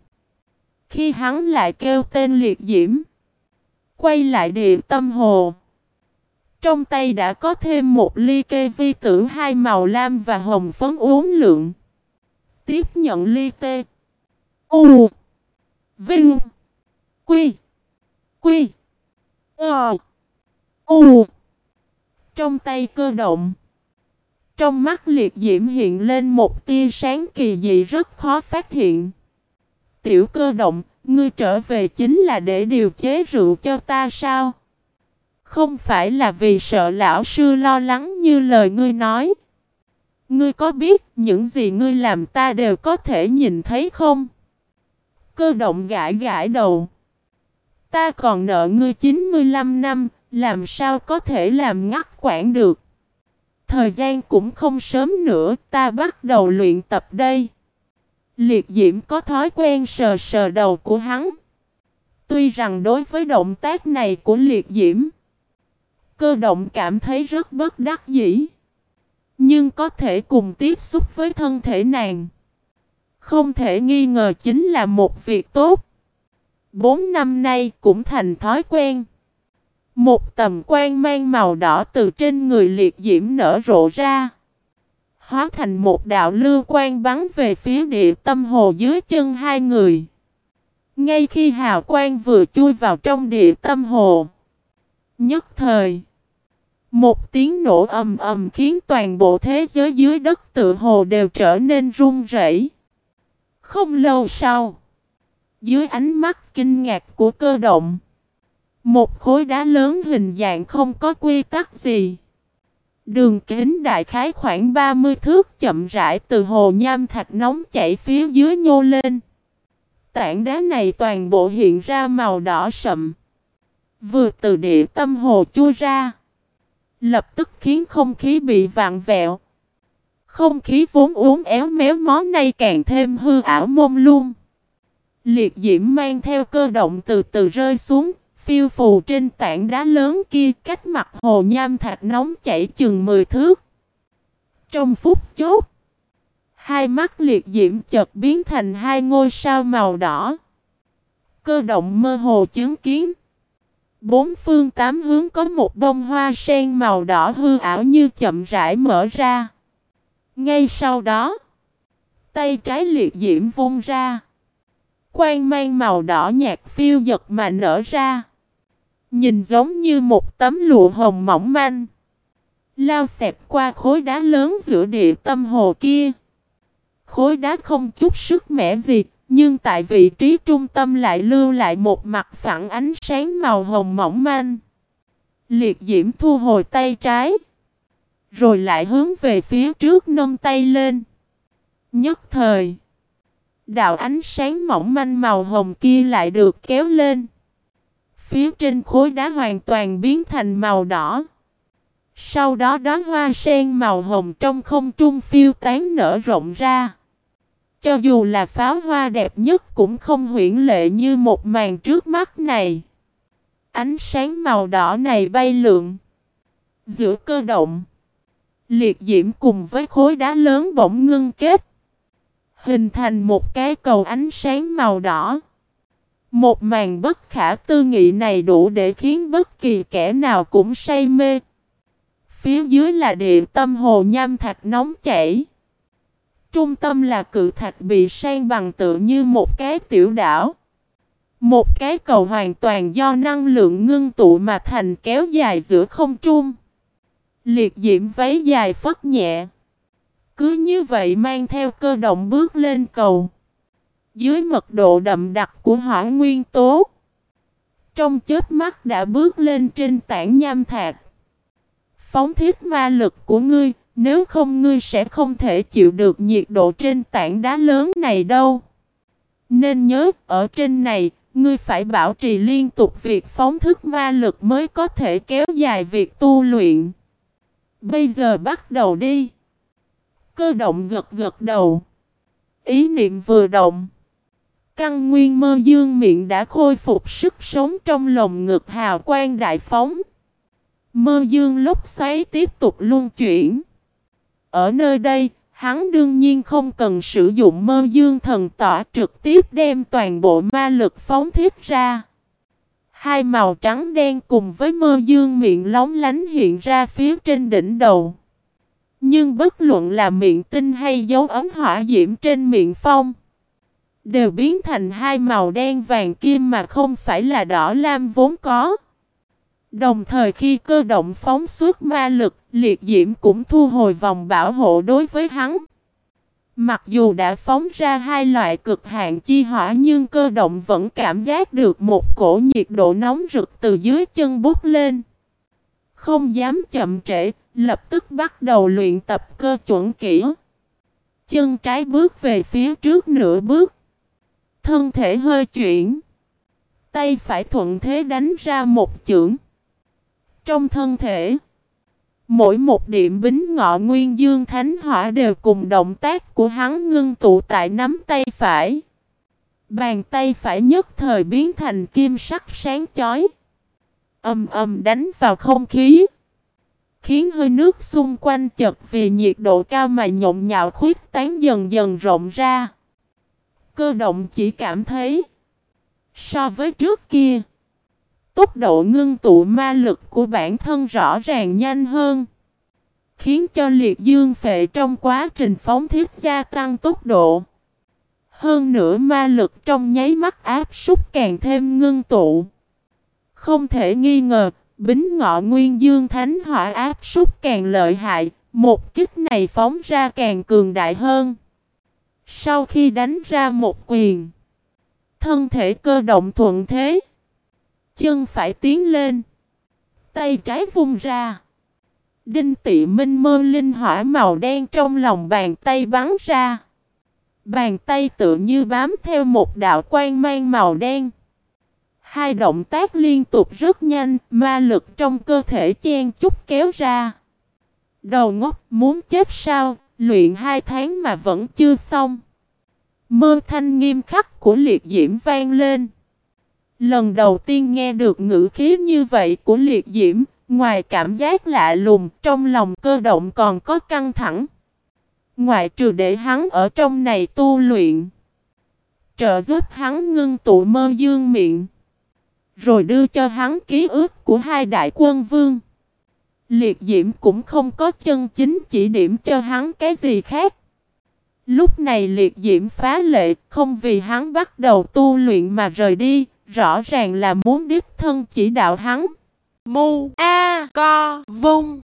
Khi hắn lại kêu tên liệt diễm, quay lại địa tâm hồ. Trong tay đã có thêm một ly kê vi tử hai màu lam và hồng phấn uống lượng. Tiếp nhận ly tê. U Vinh. Quy. Quy. Ờ. U. Trong tay cơ động. Trong mắt liệt diễm hiện lên một tia sáng kỳ dị rất khó phát hiện. Tiểu cơ động, ngươi trở về chính là để điều chế rượu cho ta sao? Không phải là vì sợ lão sư lo lắng như lời ngươi nói. Ngươi có biết những gì ngươi làm ta đều có thể nhìn thấy không? Cơ động gãi gãi đầu. Ta còn nợ ngươi 95 năm, làm sao có thể làm ngắt quản được. Thời gian cũng không sớm nữa, ta bắt đầu luyện tập đây. Liệt diễm có thói quen sờ sờ đầu của hắn. Tuy rằng đối với động tác này của liệt diễm, cơ động cảm thấy rất bất đắc dĩ. Nhưng có thể cùng tiếp xúc với thân thể nàng. Không thể nghi ngờ chính là một việc tốt. Bốn năm nay cũng thành thói quen. Một tầm quan mang màu đỏ từ trên người liệt diễm nở rộ ra. Hóa thành một đạo lưu quan bắn về phía địa tâm hồ dưới chân hai người. Ngay khi hào quang vừa chui vào trong địa tâm hồ. Nhất thời. Một tiếng nổ ầm ầm khiến toàn bộ thế giới dưới đất tự hồ đều trở nên rung rẩy. Không lâu sau, dưới ánh mắt kinh ngạc của cơ động, một khối đá lớn hình dạng không có quy tắc gì. Đường kính đại khái khoảng 30 thước chậm rãi từ hồ nham thạch nóng chảy phía dưới nhô lên. Tảng đá này toàn bộ hiện ra màu đỏ sậm. Vừa từ địa tâm hồ chui ra. Lập tức khiến không khí bị vạn vẹo. Không khí vốn uốn éo méo mó nay càng thêm hư ảo mông luôn. Liệt diễm mang theo cơ động từ từ rơi xuống, phiêu phù trên tảng đá lớn kia cách mặt hồ nham thạch nóng chảy chừng 10 thước. Trong phút chốt, hai mắt liệt diễm chợt biến thành hai ngôi sao màu đỏ. Cơ động mơ hồ chứng kiến. Bốn phương tám hướng có một bông hoa sen màu đỏ hư ảo như chậm rãi mở ra. Ngay sau đó, tay trái liệt diễm vung ra. Quang mang màu đỏ nhạt phiêu giật mà nở ra. Nhìn giống như một tấm lụa hồng mỏng manh. Lao xẹp qua khối đá lớn giữa địa tâm hồ kia. Khối đá không chút sức mẻ gì, nhưng tại vị trí trung tâm lại lưu lại một mặt phản ánh sáng màu hồng mỏng manh. Liệt diễm thu hồi tay trái. Rồi lại hướng về phía trước nâng tay lên. Nhất thời. Đạo ánh sáng mỏng manh màu hồng kia lại được kéo lên. Phía trên khối đá hoàn toàn biến thành màu đỏ. Sau đó đóa hoa sen màu hồng trong không trung phiêu tán nở rộng ra. Cho dù là pháo hoa đẹp nhất cũng không huyễn lệ như một màn trước mắt này. Ánh sáng màu đỏ này bay lượn. Giữa cơ động. Liệt diễm cùng với khối đá lớn bỗng ngưng kết. Hình thành một cái cầu ánh sáng màu đỏ. Một màn bất khả tư nghị này đủ để khiến bất kỳ kẻ nào cũng say mê. Phía dưới là địa tâm hồ nham thạch nóng chảy. Trung tâm là cự thạch bị sang bằng tự như một cái tiểu đảo. Một cái cầu hoàn toàn do năng lượng ngưng tụ mà thành kéo dài giữa không trung. Liệt diễm váy dài phất nhẹ. Cứ như vậy mang theo cơ động bước lên cầu. Dưới mật độ đậm đặc của hỏa nguyên tố. Trong chết mắt đã bước lên trên tảng nham thạch. Phóng thiết ma lực của ngươi, nếu không ngươi sẽ không thể chịu được nhiệt độ trên tảng đá lớn này đâu. Nên nhớ, ở trên này, ngươi phải bảo trì liên tục việc phóng thức ma lực mới có thể kéo dài việc tu luyện. Bây giờ bắt đầu đi. Cơ động gật gật đầu. Ý niệm vừa động. Căn nguyên mơ dương miệng đã khôi phục sức sống trong lồng ngực hào quang đại phóng. Mơ dương lúc xoáy tiếp tục luân chuyển. Ở nơi đây, hắn đương nhiên không cần sử dụng mơ dương thần tỏa trực tiếp đem toàn bộ ma lực phóng thiết ra. Hai màu trắng đen cùng với mơ dương miệng lóng lánh hiện ra phía trên đỉnh đầu. Nhưng bất luận là miệng tinh hay dấu ấm hỏa diễm trên miệng phong Đều biến thành hai màu đen vàng kim mà không phải là đỏ lam vốn có Đồng thời khi cơ động phóng suốt ma lực, liệt diễm cũng thu hồi vòng bảo hộ đối với hắn. Mặc dù đã phóng ra hai loại cực hạn chi hỏa nhưng cơ động vẫn cảm giác được một cổ nhiệt độ nóng rực từ dưới chân bút lên. Không dám chậm trễ, lập tức bắt đầu luyện tập cơ chuẩn kỹ. Chân trái bước về phía trước nửa bước. Thân thể hơi chuyển. Tay phải thuận thế đánh ra một chưởng. Trong thân thể, mỗi một điểm bính ngọ nguyên dương thánh hỏa đều cùng động tác của hắn ngưng tụ tại nắm tay phải. Bàn tay phải nhất thời biến thành kim sắc sáng chói. Âm âm đánh vào không khí. Khiến hơi nước xung quanh chật vì nhiệt độ cao mà nhộn nhạo khuyết tán dần dần rộng ra. Cơ động chỉ cảm thấy, so với trước kia Tốc độ ngưng tụ ma lực của bản thân rõ ràng nhanh hơn. Khiến cho liệt dương phệ trong quá trình phóng thiết gia tăng tốc độ. Hơn nữa ma lực trong nháy mắt áp súc càng thêm ngưng tụ. Không thể nghi ngờ, bính ngọ nguyên dương thánh hỏa áp súc càng lợi hại, một kích này phóng ra càng cường đại hơn. Sau khi đánh ra một quyền, thân thể cơ động thuận thế. Chân phải tiến lên. Tay trái vung ra. Đinh tị minh mơ linh hỏa màu đen trong lòng bàn tay bắn ra. Bàn tay tự như bám theo một đạo quang mang màu đen. Hai động tác liên tục rất nhanh, ma lực trong cơ thể chen chút kéo ra. Đầu ngốc muốn chết sao, luyện hai tháng mà vẫn chưa xong. Mơ thanh nghiêm khắc của liệt diễm vang lên. Lần đầu tiên nghe được ngữ khí như vậy của liệt diễm, ngoài cảm giác lạ lùng, trong lòng cơ động còn có căng thẳng. Ngoại trừ để hắn ở trong này tu luyện, trợ giúp hắn ngưng tụ mơ dương miệng, rồi đưa cho hắn ký ức của hai đại quân vương. Liệt diễm cũng không có chân chính chỉ điểm cho hắn cái gì khác. Lúc này liệt diễm phá lệ không vì hắn bắt đầu tu luyện mà rời đi, Rõ ràng là muốn đích thân chỉ đạo hắn. Mu A Co Vung.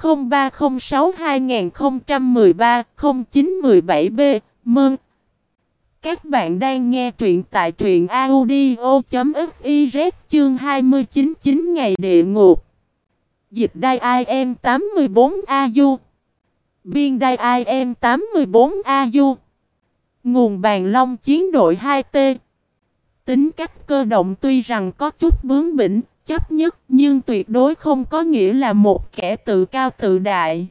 0306-2013-0917B Mơn Các bạn đang nghe truyện tại truyện audio.fiz chương 299 ngày địa ngục. Dịch đai IM 84AU Biên đai IM 84AU Nguồn bàn long chiến đội 2T Tính cách cơ động tuy rằng có chút bướng bỉnh, chấp nhất nhưng tuyệt đối không có nghĩa là một kẻ tự cao tự đại.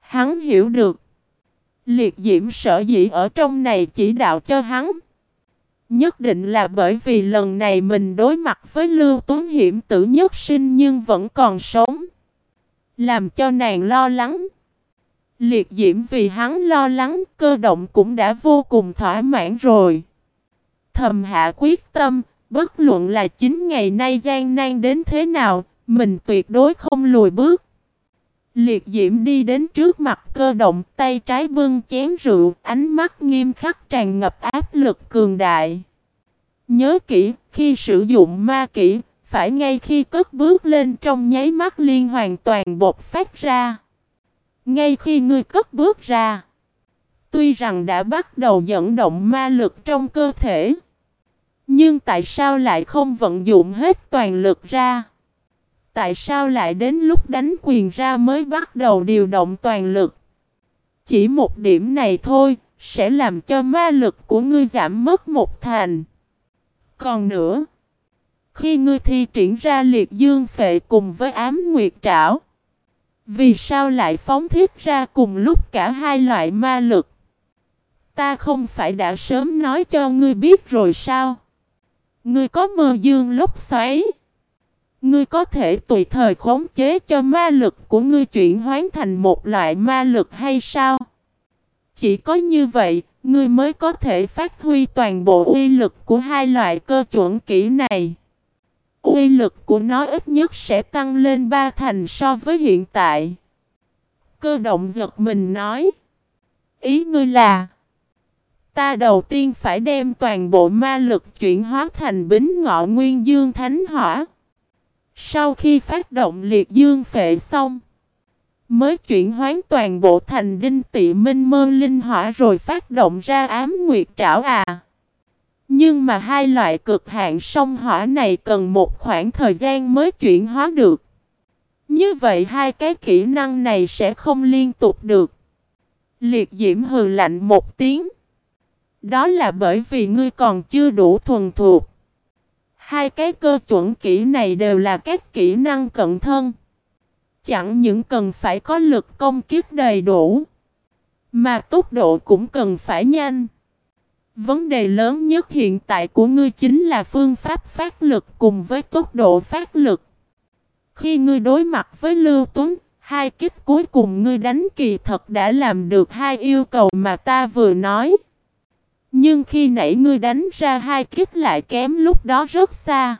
Hắn hiểu được. Liệt diễm sở dĩ ở trong này chỉ đạo cho hắn. Nhất định là bởi vì lần này mình đối mặt với Lưu Tuấn hiểm tử nhất sinh nhưng vẫn còn sống. Làm cho nàng lo lắng. Liệt diễm vì hắn lo lắng cơ động cũng đã vô cùng thỏa mãn rồi. Thầm hạ quyết tâm, bất luận là chính ngày nay gian nan đến thế nào, mình tuyệt đối không lùi bước. Liệt diễm đi đến trước mặt cơ động, tay trái bưng chén rượu, ánh mắt nghiêm khắc tràn ngập áp lực cường đại. Nhớ kỹ, khi sử dụng ma kỹ, phải ngay khi cất bước lên trong nháy mắt liên hoàn toàn bột phát ra. Ngay khi ngươi cất bước ra, tuy rằng đã bắt đầu dẫn động ma lực trong cơ thể, nhưng tại sao lại không vận dụng hết toàn lực ra? Tại sao lại đến lúc đánh quyền ra mới bắt đầu điều động toàn lực? Chỉ một điểm này thôi, sẽ làm cho ma lực của ngươi giảm mất một thành. Còn nữa, khi ngươi thi triển ra liệt dương phệ cùng với ám nguyệt trảo, vì sao lại phóng thiết ra cùng lúc cả hai loại ma lực? Ta không phải đã sớm nói cho ngươi biết rồi sao? Ngươi có mơ dương lốc xoáy. Ngươi có thể tùy thời khống chế cho ma lực của ngươi chuyển hóa thành một loại ma lực hay sao? Chỉ có như vậy, ngươi mới có thể phát huy toàn bộ uy lực của hai loại cơ chuẩn kỹ này. Uy lực của nó ít nhất sẽ tăng lên ba thành so với hiện tại. Cơ động giật mình nói. Ý ngươi là Ta đầu tiên phải đem toàn bộ ma lực chuyển hóa thành bính ngọ nguyên dương thánh hỏa. Sau khi phát động liệt dương phệ xong, mới chuyển hóa toàn bộ thành đinh tị minh mơ linh hỏa rồi phát động ra ám nguyệt trảo à. Nhưng mà hai loại cực hạn sông hỏa này cần một khoảng thời gian mới chuyển hóa được. Như vậy hai cái kỹ năng này sẽ không liên tục được. Liệt diễm hừ lạnh một tiếng. Đó là bởi vì ngươi còn chưa đủ thuần thuộc. Hai cái cơ chuẩn kỹ này đều là các kỹ năng cận thân. Chẳng những cần phải có lực công kiếp đầy đủ, mà tốc độ cũng cần phải nhanh. Vấn đề lớn nhất hiện tại của ngươi chính là phương pháp phát lực cùng với tốc độ phát lực. Khi ngươi đối mặt với Lưu Tuấn, hai kích cuối cùng ngươi đánh kỳ thật đã làm được hai yêu cầu mà ta vừa nói. Nhưng khi nãy ngươi đánh ra hai kiếp lại kém lúc đó rất xa.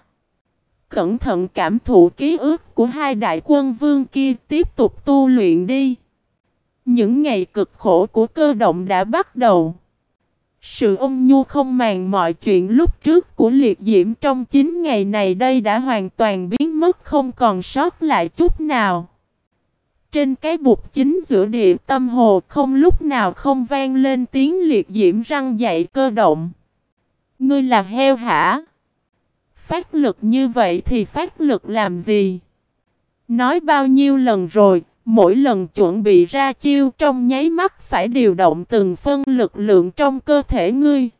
Cẩn thận cảm thụ ký ức của hai đại quân vương kia tiếp tục tu luyện đi. Những ngày cực khổ của cơ động đã bắt đầu. Sự ôn nhu không màng mọi chuyện lúc trước của liệt diễm trong 9 ngày này đây đã hoàn toàn biến mất không còn sót lại chút nào. Trên cái bục chính giữa địa tâm hồ không lúc nào không vang lên tiếng liệt diễm răng dậy cơ động. Ngươi là heo hả? Phát lực như vậy thì phát lực làm gì? Nói bao nhiêu lần rồi, mỗi lần chuẩn bị ra chiêu trong nháy mắt phải điều động từng phân lực lượng trong cơ thể ngươi.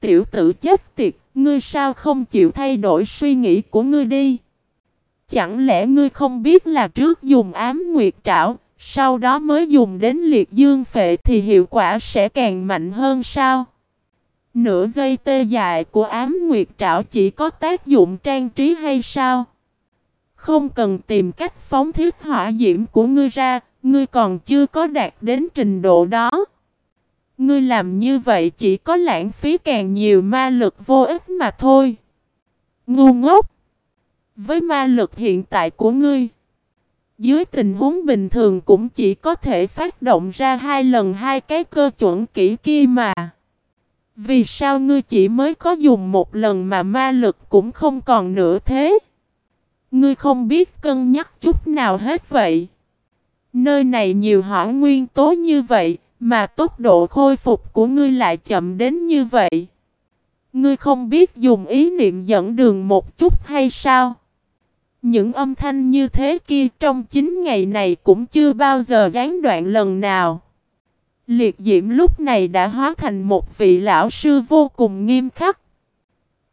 Tiểu tử chết tiệt, ngươi sao không chịu thay đổi suy nghĩ của ngươi đi? Chẳng lẽ ngươi không biết là trước dùng ám nguyệt trảo, sau đó mới dùng đến liệt dương phệ thì hiệu quả sẽ càng mạnh hơn sao? Nửa giây tê dài của ám nguyệt trảo chỉ có tác dụng trang trí hay sao? Không cần tìm cách phóng thiết hỏa diễm của ngươi ra, ngươi còn chưa có đạt đến trình độ đó. Ngươi làm như vậy chỉ có lãng phí càng nhiều ma lực vô ích mà thôi. Ngu ngốc! Với ma lực hiện tại của ngươi, dưới tình huống bình thường cũng chỉ có thể phát động ra hai lần hai cái cơ chuẩn kỹ kia mà. Vì sao ngươi chỉ mới có dùng một lần mà ma lực cũng không còn nữa thế? Ngươi không biết cân nhắc chút nào hết vậy. Nơi này nhiều hỏa nguyên tố như vậy, mà tốc độ khôi phục của ngươi lại chậm đến như vậy. Ngươi không biết dùng ý niệm dẫn đường một chút hay sao? Những âm thanh như thế kia trong 9 ngày này cũng chưa bao giờ gián đoạn lần nào. Liệt diễm lúc này đã hóa thành một vị lão sư vô cùng nghiêm khắc.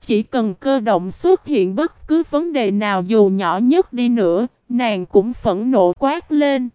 Chỉ cần cơ động xuất hiện bất cứ vấn đề nào dù nhỏ nhất đi nữa, nàng cũng phẫn nộ quát lên.